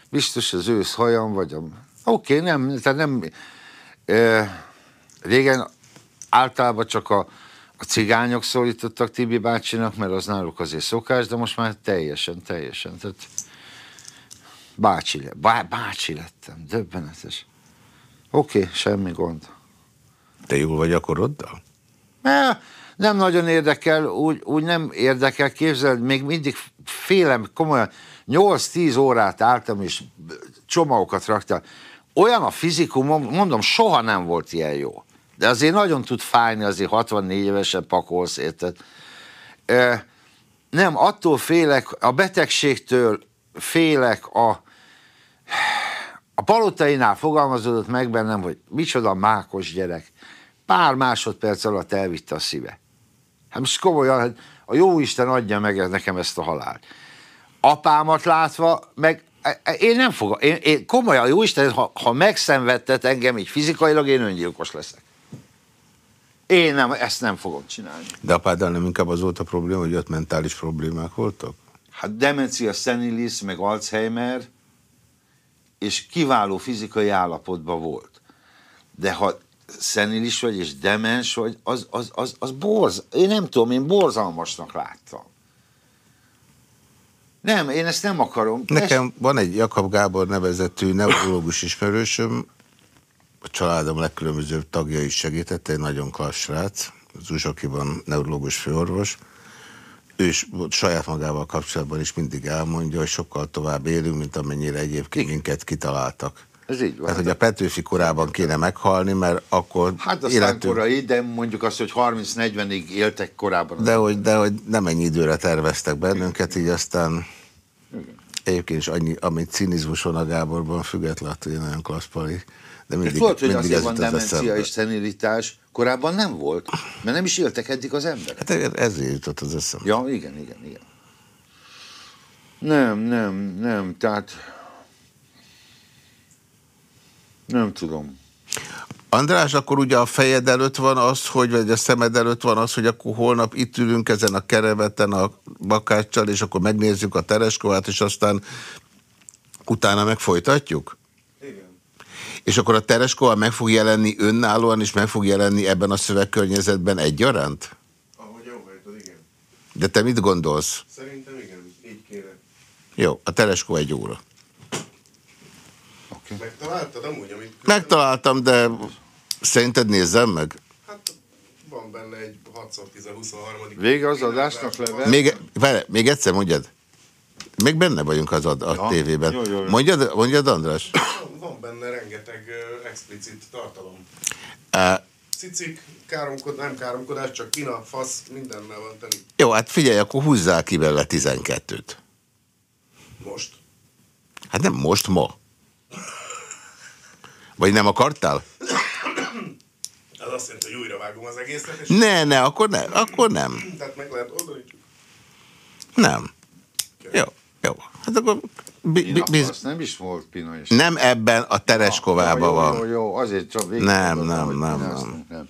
Biztos az ősz hajam, vagy a... Oké, okay, nem, tehát nem... E, régen általában csak a, a cigányok szólítottak Tibi bácsinak, mert az náluk azért szokás, de most már teljesen, teljesen. Tehát bácsi, bá, bácsi lettem, döbbenetes. Oké, okay, semmi gond. Te jól vagy a koroddal? Ne, nem nagyon érdekel, úgy, úgy nem érdekel, képzeld, még mindig félem, komolyan, 8-10 órát álltam, és csomagokat raktam. Olyan a fizikum, mondom, soha nem volt ilyen jó. De azért nagyon tud fájni, azért 64 évesen pakolsz, érted? Nem, attól félek, a betegségtől félek, a, a palotainál fogalmazódott meg bennem, hogy micsoda mákos gyerek. Pár másodperc alatt elvitte a szíve. Hát most komolyan, hát a jó Isten adja meg nekem ezt a halált. Apámat látva, meg e, e, én nem fogom, én, én komolyan, jó Isten, ha, ha megszenvedtet engem így fizikailag, én öngyilkos leszek. Én nem, ezt nem fogom csinálni. De apáddal nem inkább az volt a probléma, hogy ott mentális problémák voltak? Hát demencia senilis, meg Alzheimer, és kiváló fizikai állapotban volt. De ha szenilis vagy és demens vagy, az, az, az, az borz, én nem tudom, én borzalmasnak láttam. Nem, én ezt nem akarom. Nekem ezt... van egy Jakab Gábor nevezetű neurológus ismerősöm, a családom legkülönbözőbb tagja is segítette, egy nagyon klassz srác, Zsuzsakiban neurológus főorvos, ő is saját magával kapcsolatban is mindig elmondja, hogy sokkal tovább élünk, mint amennyire egyébként minket kitaláltak. Ez így van. Tehát, hogy a Petőfi korában kéne meghalni, mert akkor... Hát aztán életünk... korai, de mondjuk azt, hogy 30-40-ig éltek korábban. De hogy, de hogy nem ennyi időre terveztek bennünket, így aztán Igen. egyébként is annyi, amit cinizmuson a Gáborban független, hogy nagyon klassz pali. De mindig, volt, hogy mindig azért van demencia és szenilitás, korábban nem volt, mert nem is éltek eddig az emberek. Hát ezért jutott az eszembe. Ja, igen, igen, igen. Nem, nem, nem, tehát nem tudom. András, akkor ugye a fejed előtt van az, hogy, vagy a szemed előtt van az, hogy akkor holnap itt ülünk ezen a kereveten a bakáccsal, és akkor megnézzük a Tereskovát, és aztán utána megfolytatjuk? És akkor a Tereskova meg fog jelenni önállóan, és meg fog jelenni ebben a szövegkörnyezetben egyaránt? Ahogy jó igen. De te mit gondolsz? Szerintem igen, így kéne. Jó, a Tereskova egy óra. Okay. Megtaláltad amúgy, amit... Megtaláltam, de szerinted nézzem meg? Hát van benne egy 6x10-23. Vége az adásnak leve? Még, vele, még egyszer mondjad. Még benne vagyunk az ad, a ja, tévében. Jó, jó, jó. Mondjad, mondjad, András? Rengeteg explicit tartalom. Uh, Cicik, káromkod, nem káromkodás, csak kina, fasz, mindennel van teli. Jó, hát figyelj, akkor húzzál ki belőle 12-t. Most? Hát nem most, ma. Vagy nem akartál? Ez azt jelenti, hogy újra vágom az egészet. És ne, ne, akkor, ne, akkor nem. Tehát meg lehet oldani? Nem. Okay. Jó, jó. Hát akkor... Biz... nem is volt Pina is. Nem ebben a Tereskovában van. Jó, jó, jó, azért csak végig. Nem, nem, nem, nem. nem.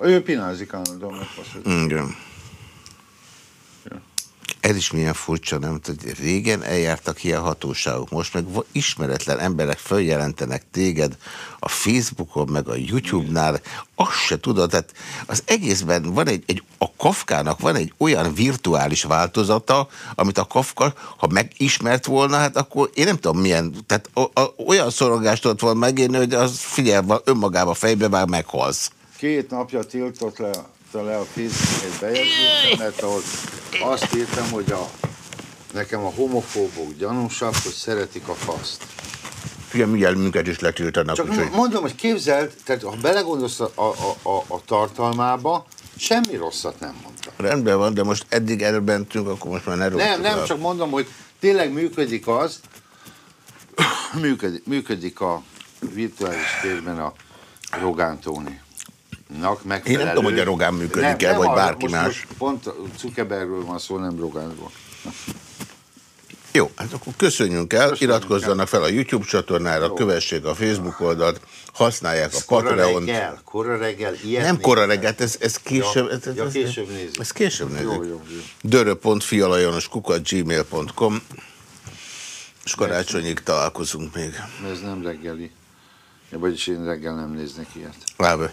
Ő pinázik állandóan, megfaszult. Igen. Ez is milyen furcsa, nem? Hogy régen eljártak ilyen hatóságok, most meg ismeretlen emberek följelentenek téged a Facebookon, meg a YouTube-nál, azt se tudod, tehát az egészben van egy, egy a Kafkának van egy olyan virtuális változata, amit a Kafka, ha megismert volna, hát akkor én nem tudom milyen, tehát a, a, olyan szorongást tudott volna megérni, hogy az figyelve önmagába fejbe már meghalsz. két napja tiltott le, le a Facebook egy bejegyzésemet, ahol azt írtam, hogy a, nekem a homofóbok gyanúsak, hogy szeretik a faszt. Figyelj, mindjárt minket is letiltanak. Csak úgyhogy- mondom, hogy képzeld, tehát ha belegondolsz a, a, a, a, tartalmába, semmi rosszat nem mondtam. Rendben van, de most eddig elbentünk, akkor most már ne Nem, nem, el. csak mondom, hogy tényleg működik az, működik, működik a virtuális térben a Rogán Tóni. Megfelelő. Én nem tudom, hogy a Rogán működik-e, vagy bárki most, más. Most pont Zuckerbergről van szó, nem Rogánról. Jó, hát akkor köszönjünk el, Köszönjük iratkozzanak fel a YouTube csatornára, kövessék a Facebook oldalt, használják a Kora Patreon-t. reggel, kora reggel, ilyet Nem kora reggelt, ez, ez később. Ja, ez, ez, ja, ez- később nézzük. Ez később nézzük. Jó, jó, jó. dörö.fialajanoskukat.gmail.com és karácsonyig találkozunk még. Ez nem reggeli. Vagyis én reggel nem néznek ilyet. Lábe.